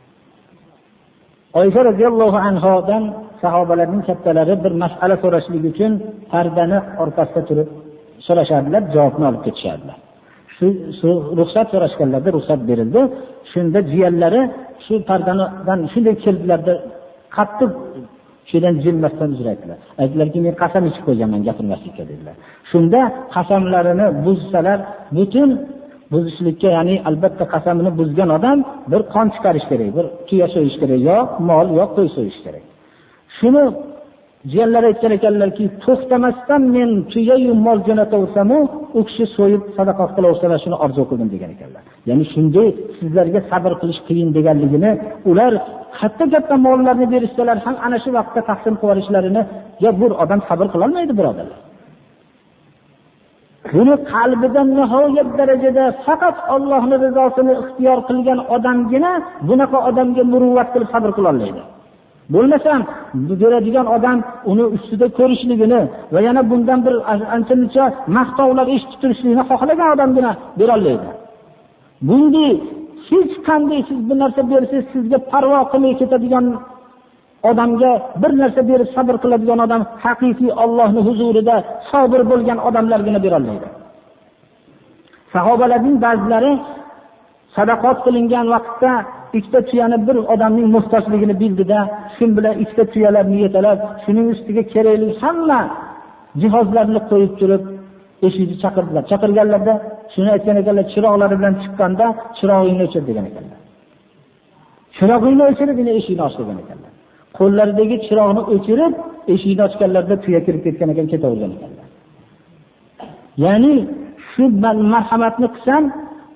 Oysha roziyallohu anhodan sahobalarning kattalari bir masala so'rashlik uchun pardani orqasida turib so'rashardilar javobni olib ketishardilar. Shu ruxsat so'rashganlarda ruxsat berildi. Shunda jiyanlari shu pardanidan shunday kirdilarda qattiq shudan jilmasdan uzr aytdilar aytdilarki men qasam ichib qo'yganman gapirmaslikka dedilar. Shunda qasamlarini buzsalar butun buzishlikka ya'ni albatta qasamini buzgan odam bir qon chiqarish kerak bir tuya so'yish kerak yo mol yo qo'y so'yish kerak. Shuni jiyanlari aytgan ekanlarki to'xtamasdan men tuyayu mol jo'nataversamu u kishi so'yib sadaqa qilaversalar shuni orzu qildim degan ekanlar. Ya'ni shunday sizlarga sabr qilish qiyin deganligini ular katta katta mollarni berishsalar ham ana shu vaqtda taqsim qilib yuborishlarini bu odam sabr qilolmaydi birodarlar. Buni qalbida nihoyat darajada faqat ollohni rizosini ixtiyor qilgan odamgina bunaqa odamga muruvvat qilib sabr qilolmaydi. Bo'lmasam beradigan odam uni ustida ko'rishligini va yana bundan bir ancha muncha maqtovlar eshitib turishlikni xohlagan odamgina berolmaydi. Bunday hech qanday siz bir narsa bersangiz sizga parvo qilmay ketadigan odamga bir narsa berib sabr qiladigan odam haqiqiy ollohni huzurida sobir bo'lgan odamlargina berolmaydi. Sahobalarning ba'zilari sadaqot qilingan vaqtda ikkita tuyani bir odamning muhtojligini bildida shu bilan ikkita tuyalarni yetalab shuning ustiga kerakli hamma jihozlarni qo'yib turib eshikni chaqirdilar. Chaqirganlarda shuni aytgan ekanlar chiroqlari bilan chiqqanda chirog'ingni o'chir degan ekanlar. Chirog'ingni o'chirib eshikni och degan ekanlar. Qo'llaridagi chiroqni o'chirib eshikni ochganlarida tuya kirib ketgan ekan ketavergan ekanlar. Ya'ni shu marhamatni qilsam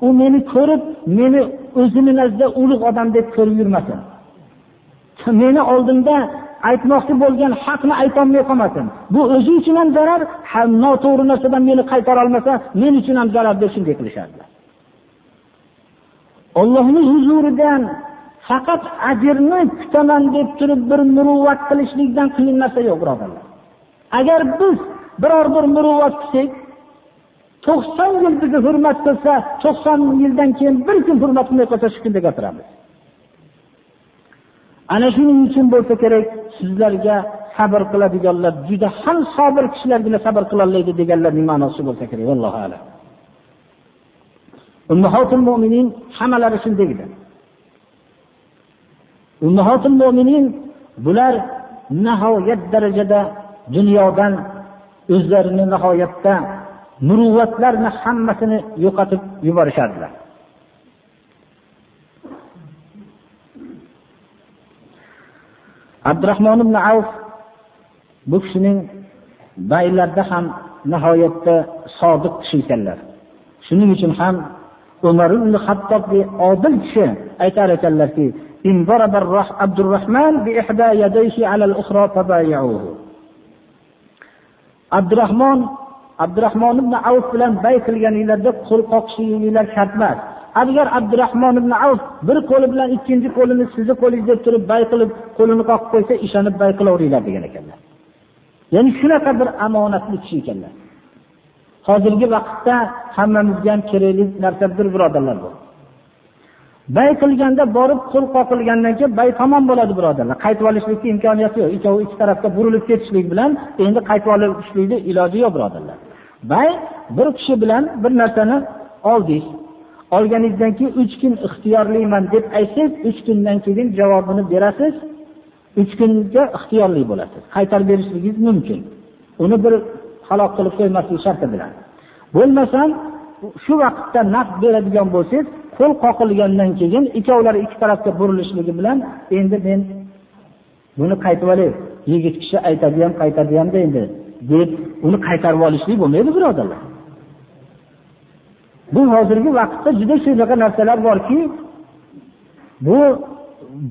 u meni ko'rib meni o'zini nazdida ulug' odam deb ko'rib yurmasin. Meni oldimda aytmoqchi bo'lgan haqni aytolmay qolmasin. Bu o'zi uchun ham zarar noto'g'ri narsadan meni qaytara olmasa men uchun ham zarar deb shunday qilishardilar. Ollohni huzuridan faqat ajrni kutaman deb turib bir muruvvat qilishlikdan qiyin narsa yo'q birodarlar. Agar biz biror bir muruvvat qilsak to'qson yil bizni hurmat qilsa to'qson yildan keyin bir kun hurmat qilmay qolsa shu kunda gapiramiz ana shuning uchun bo'lsa kerak sizlarga sabr qiladiganlar juda ham sobir kishilargina sabr qilolmaydi deganlarning ma'nosi bo'lsa kerak allohu alam. Ummahotul mo'minin hammalari shunday edi. Ummahotul mo'minin bular nihoyat darajada dunyodan o'zlarini nihoyatda muruvvatlarni hammasini yo'qotib yuborishardilar. Abdurahmon ibn avf bu kishining baylarda ham nihoyatda sodiq kishi ekanlar. Shuning uchun ham umar ibn hattobdek odil kishi aytar ekanlarki abdurahmon abdurahmon ibn avf bilan bay qilganinglarda qo'l qoqishinglar shart emas. Agar abdurahmon ibn avf bir qo'li bilan ikkinchi qo'lini sizni qo'lingizga turib bay qilib qo'lini qoqib qo'ysa ishonib bay qilaveringlar degan ekanlar. Ya'ni shunaqa bir omonatli kishi ekanlar. Hozirgi vaqtda hammamizga ham kerakli narsadir birodarlar bu. Bay qilganda borib qo'l qoqilgandan keyin bay tamom bo'ladi birodarlar. Qaytib olishlikka imkoniyati yo'q. Ikkovi ikki tarafga burilib ketishlik bilan endi qaytib olishlikni iloji yo'q birodarlar. Bay bir kishi bilan bir narsani oldingiz. Olganingizdan keyin uch kun ixtiyorliman deb aytsangiz uch kundan keyin javobini berasiz. Uch kunga ixtiyorli bo'lasiz. Qaytarib berishligingiz mumkin. Uni bir halok qilib qo'ymaslik sharti bilan. Bo'lmasam shu vaqtda naqd beradigan bo'lsangiz qo'l qoqilgandan keyin ikkovlari ikki tarafga burilishligi bilan endi men buni qaytib olay yigit kishi aytadi ham qaytadi hamda endi deb uni qaytarib olishlik bo'lmaydi birodarlar. Bu hozirgi vaqtda juda shunaqa narsalar borki bu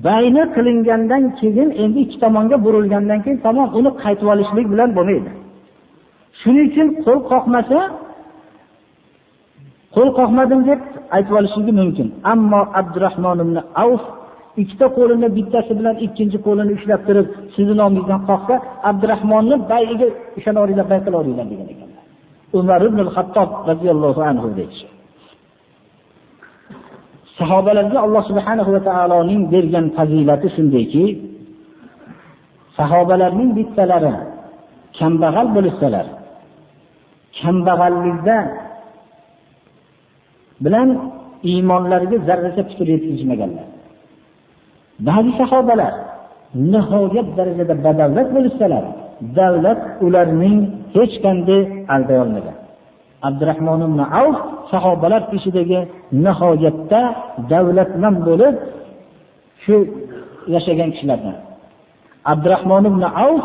bayni qilingandan keyin endi ikki tomonga burilgandan keyin tamom uni qaytib olishlik bilan bo'lmaydi. Shuning uchun qo'l qoqmasa qo'l qoqmadim deb aytib olishligi mumkin. Ammo abdurahmon ibn avf ikkita qo'lini bittasi bilan ikkinchi qo'lini ushlab turib sizni nomingizdan qoqsa abdurahmonni bayiga ishonaveringlar bay qilaveringlar degan ekanlar umar ibn hattob roziyallohu anhu deydi. sahobalarga alloh subhanahu va taoloning bergan fazilati shundayki sahobalarning bittalari kambag'al bo'lishsalar kambag'allikda bilan iymonlariga zarracha putur yetkazishmaganlar ba'zi sahobalar nihoyat darajada badavlat bo'lishsalar davlat ularning hech qanday alday olmagan. Abdurahmon ibn Auf sahobalar ichidagi nihoyatda davlatman bo'lib shu yashagan kishilardan. Abdurahmon ibn Auf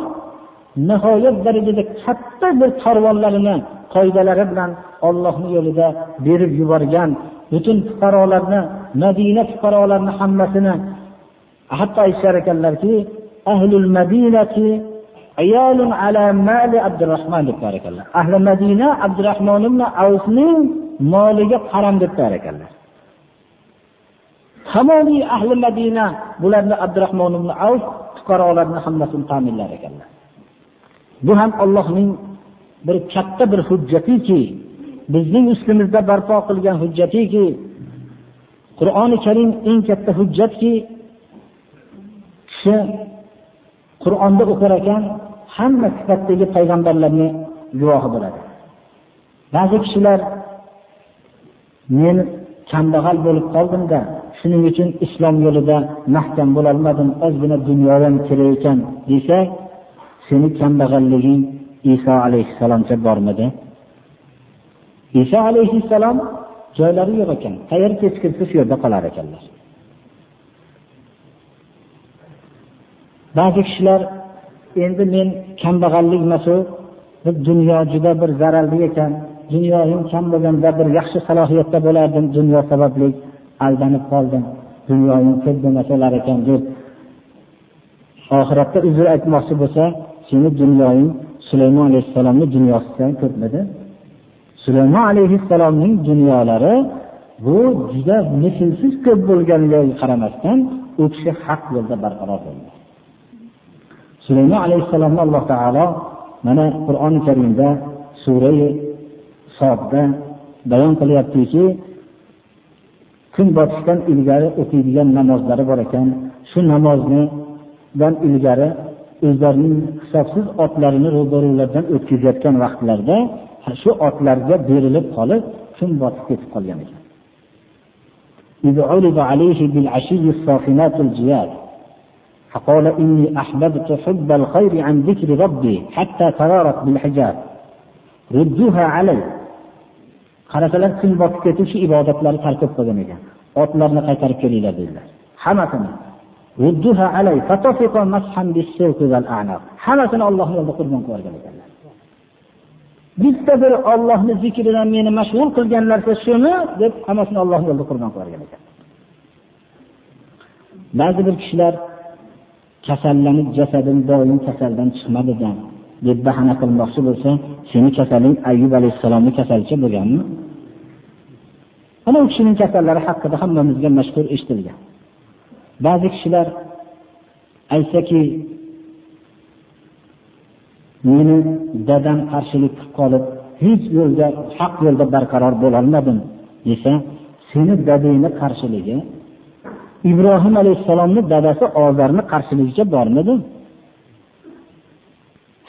nihoyat darajada katta bir tarvonlarini qoidalari bilan Allohning yo'lida berib yuborgan. Butun fuqarolarni madina fuqarolarini hammasini hatto aytishar ekanlarki ahlul madinati ayolun ala mali abdurahmon deb ekanlar. Ahli madina abdurahmon ibn avfning moliga qaram deb ekanlar. Tamomiy ahli madina bularni abdurahmon ibn avf fuqarolarni hammasini ta'minlar ekanlar. Bu ham allohning bir katta bir hujjatiki bizning ustimizda barpo qilgan hujjatiki qur'oni karim eng katta hujjatki kishi qur'onda o'qir ekan hamma sifatdagi payg'ambarlarni guvohi bo'ladi. Ba'zi kishilar men kambag'al bo'lib qoldimda shuning uchun islom yo'lida mahkam bo'lolmadim ozgina dunyodan ham kerak ekan desa seni kambag'alliging iso alayhissalomcha bormidi? Iso alayhissalom joylari yo'q ekan qayerga hech shu yerda qolar ekanlar. Ba'zi kishilar endi men kambag'allik emasu dunyo juda bir zararli ekan dunyoyim kam bo'lganda bir yaxshi salohiyatda bo'lardim dunyo sababli aldanib qoldim dunyoyim ko'p bo'lmasalar ekan deb oxiratda uzr aytmoqchi bo'lsa seni dunyoying sulaymon alayhissalomni dunyosidan ko'pmidi sulaymon alayhissalomning dunyolari bu juda mislsiz ko'p bo'lganligiga qaramasdan u kishi haq yo'lda barqaror bo'ldi. Sulaymon alayhissalomni alloh taolo mana qur'oni karimda surai sodda bayon qilyaptiki kun botishdan ilgari o'qiydigan namozlari bor ekan. Shu namoznidan ilgari o'zlarining hisobsiz otlarini ro'barulardan o'tkazayotgan vaqtlarida shu otlarga berilib qolib kun botib ketib qolgan ekan. فقال إني أحببت حب الخير عن ذكر ربي حتى ترارت بالحجاب ردوها علي qarasalar kun botib ketib shu ibodatlari tark qilib qo'ygan ekan otlarni qaytarib kelinglar dedilar hammasini hammasini ollohni yo'lida qurbon qilib yuborgan ekanlar bitta bir ollohni zikridan meni mashg'ul qilgan narsa shuni deb hammasini ollohni yo'lida qurbon qilib yuborgan ekan ba'zi bir kishilar kasallanib jasadim doim kasaldan chiqmadidan deb bahana qilmoqchi bo'lsa seni kasaling ayyub alayhissalomni kasalicha bo'lganmi? Ana u kishining kasallari haqida hammamizga mashhur eshitilgan. Ba'zi kishilar aytsaki meni dadam qarshilik qilib qolib hech yo'lda haq yo'lda barqaror bo'lolmadim desa seni dadangni qarshiligi ibrohim alayhissalomni dadasi ozarni qarshiligicha bormidi?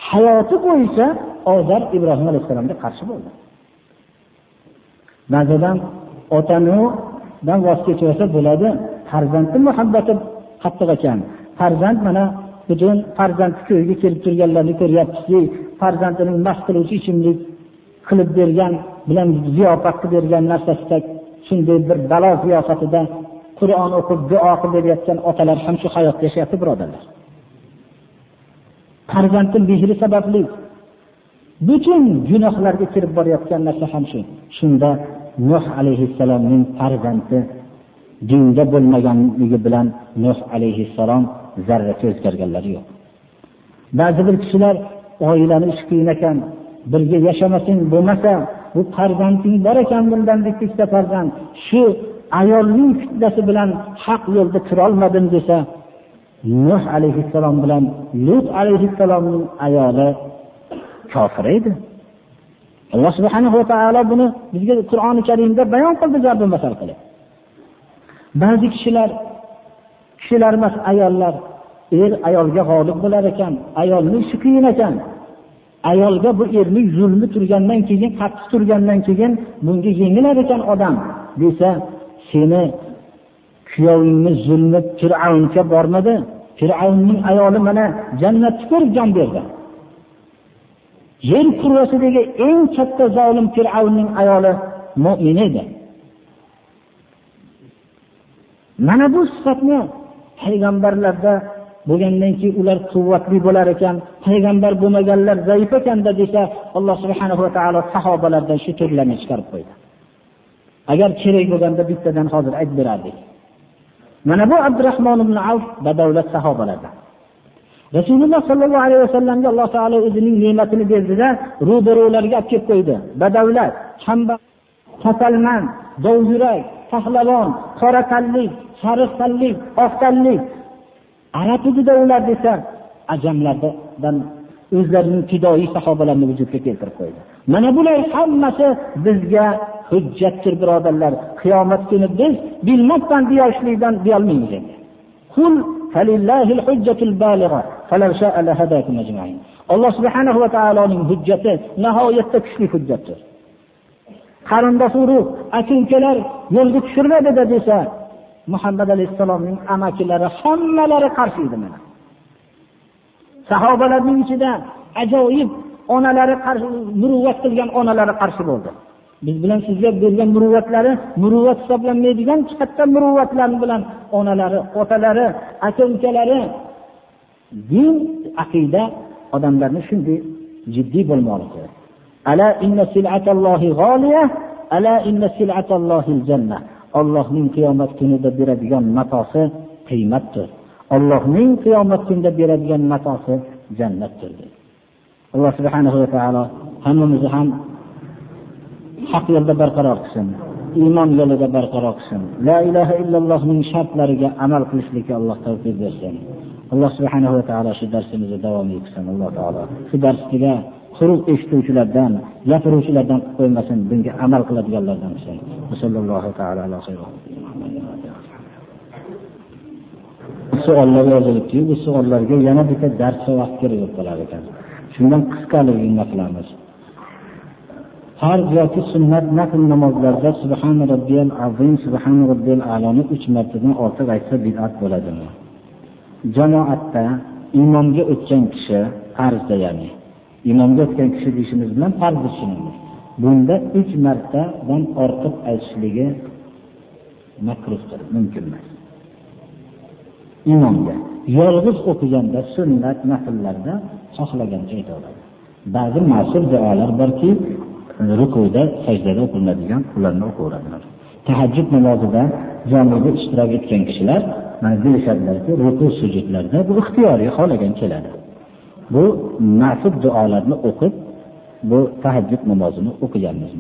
Hayoti bo'yicha ozar ibrohim alayhissalomga qarshi bo'ldi. Ba'zidan otanidan voz kechib bo'ladi farzandni muhabbati qattiq ekan. Farzand mana butun farzandni ko'yga kelib turganlarni ko'ryapmizki farzandining mast qiluvchi ichimlik qilib bergan bilan ziyofat qilib bergan narsasida shunday bir balo ziyofatida qur'on o'qib duo qilib berayotgan otalar ham shu hayotda yashayapti birodarlar. Farzandning mehri sababli butun gunohlarga kirib borayotgan narsa ham shu. Shunda nuh alayhissalomning farzandi dinda bo'lmaganligi bilan nuh alayhissalom zarracha o'zgarganlari yo'q. Ba'zi bir kishilar oilani ishi qiyin ekan birga yashamasang bo'lmasa bu farzanding bor ekan bundan bitta ikkita farzand shu ayolning fitnasi bilan haq yo'lda kirolmadim desa nuh alayhissalom bilan lut alayhissalomning ayoli kofir edi. Alloh subhanahu va taolo buni bizga qur'oni karimda bayon qildi zarbi masal qilib. Ba'zi kishilar kishilar emas ayollar er ayolga g'olib bo'lar ekan ayolni ishi qiyin ekan. Ayolga bu erning zulmi turgandan keyin qattiq turgandan keyin bunga yengilar ekan odam desa seni kuyovingni zulmi fir'avnga bormadi. Fir'avnning ayoli mana jannatni ko'rib jon berdi. Yer kurrasidagi eng katta zolim fir'avnning ayoli mo'min edi. Mana bu sifatni payg'ambarlarda bo'lgandan keyin ular quvvatli bo'lar ekan payg'ambar bo'lmaganlar zaif ekanda desa alloh subhanahu va taolo sahobalardan shu turlarni chiqarib qo'ydi. Agar kerak bo'lganda bittadan hozir aytib berardik. Mana bu abdurahmon ibn avf badavlat sahobalardan. Rasululloh sollallohu alayhi vasallamga alloh taolo o'zining ne'matini berdida ro'baro'larga olib kelib qo'ydi. Badavlat kambag'al kasalmand dovyurak pahlavon qora tanlik sariq tanlik oq tanlik arab edida ular desa ajamlardan o'zlarining fidoyi sahobalarni vujudga keltirib qo'ydi. Mana bular hammasi bizga hujjatdir birodarlar. Qiyomat kuni biz bilmasdan deyishlikdan deyolmaymiz. Ajma'in. alloh subhanahu va taoloning hujjati nihoyatda kuchli hujjatdir. Qarindosh urug' aka ukalar yo'lga tushirmadida desa muhammad alayhissalomning amakilari hammalari qarshi edi mana. Sahobalarning ichida ajoyib onalari qarshi muruvvat qilgan onalari qarshi bo'ldi. Biz bilan sizga bergan muruvvatlari muruvvat hisoblanmaydigan katta muruvvatlar bilan onalari otalari aka ukalari din aqida odamlarni shunday jiddiy bo'lmoqligi kerak. Ala inna sil'atallohi g'oliya ala inna sil'atallohi janna Allohning qiyomat kunida beradigan matosi qiymatdir. Allohning qiyomat kunida beradigan matosi jannatdir alloh subhanahu va taolo hammamizni ham haq yo'lda barqaror qilsin iymon yo'lida barqaror qilsin. La ilaha illallohning shartlariga amal qilishlikka alloh tavfiq bersin. Alloh subhanahu va taolo shu darsimizni davom etsin alloh taolo shu darsga quruq eshituvchilardan gapiruvchilardan qilib qo'ymasin bunga amal qiladiganlardan qilsin. Savollar yozilibdiyu bu savollarga yana bitta dars vaqt kerak bo'lib qolar ekan. Shundan qisqaligini qilamiz. Farz yoki sunnat nafl namozlarda subhana robbiyal azim subhana robbiyal aloni uch martadan ortiq aytsa bid'at bo'ladimi? Jamoatda imomga o'tgan kishi farzda ya'ni imomga o'tgan kishi deyishimiz bilan farz tushunamiz. Bunda uch martadan ortiq aytishligi makruhdir mumkin emas. Imomga yolg'iz o'qiganda sunnat nafllarda xohlagancha aytaveradi ba'zi mas'ul duolar borki rukuda sajdada o'qilmaydigan ularni o'qiveradilar tahajjud namozida jamoada ishtirok etgan kishilar mana deyishadilarki ruku sujudlarda bu ixtiyoriy xohlagan keladi. Bu nasib duolarni o'qib bu tahajjud namozini o'qiganmiz.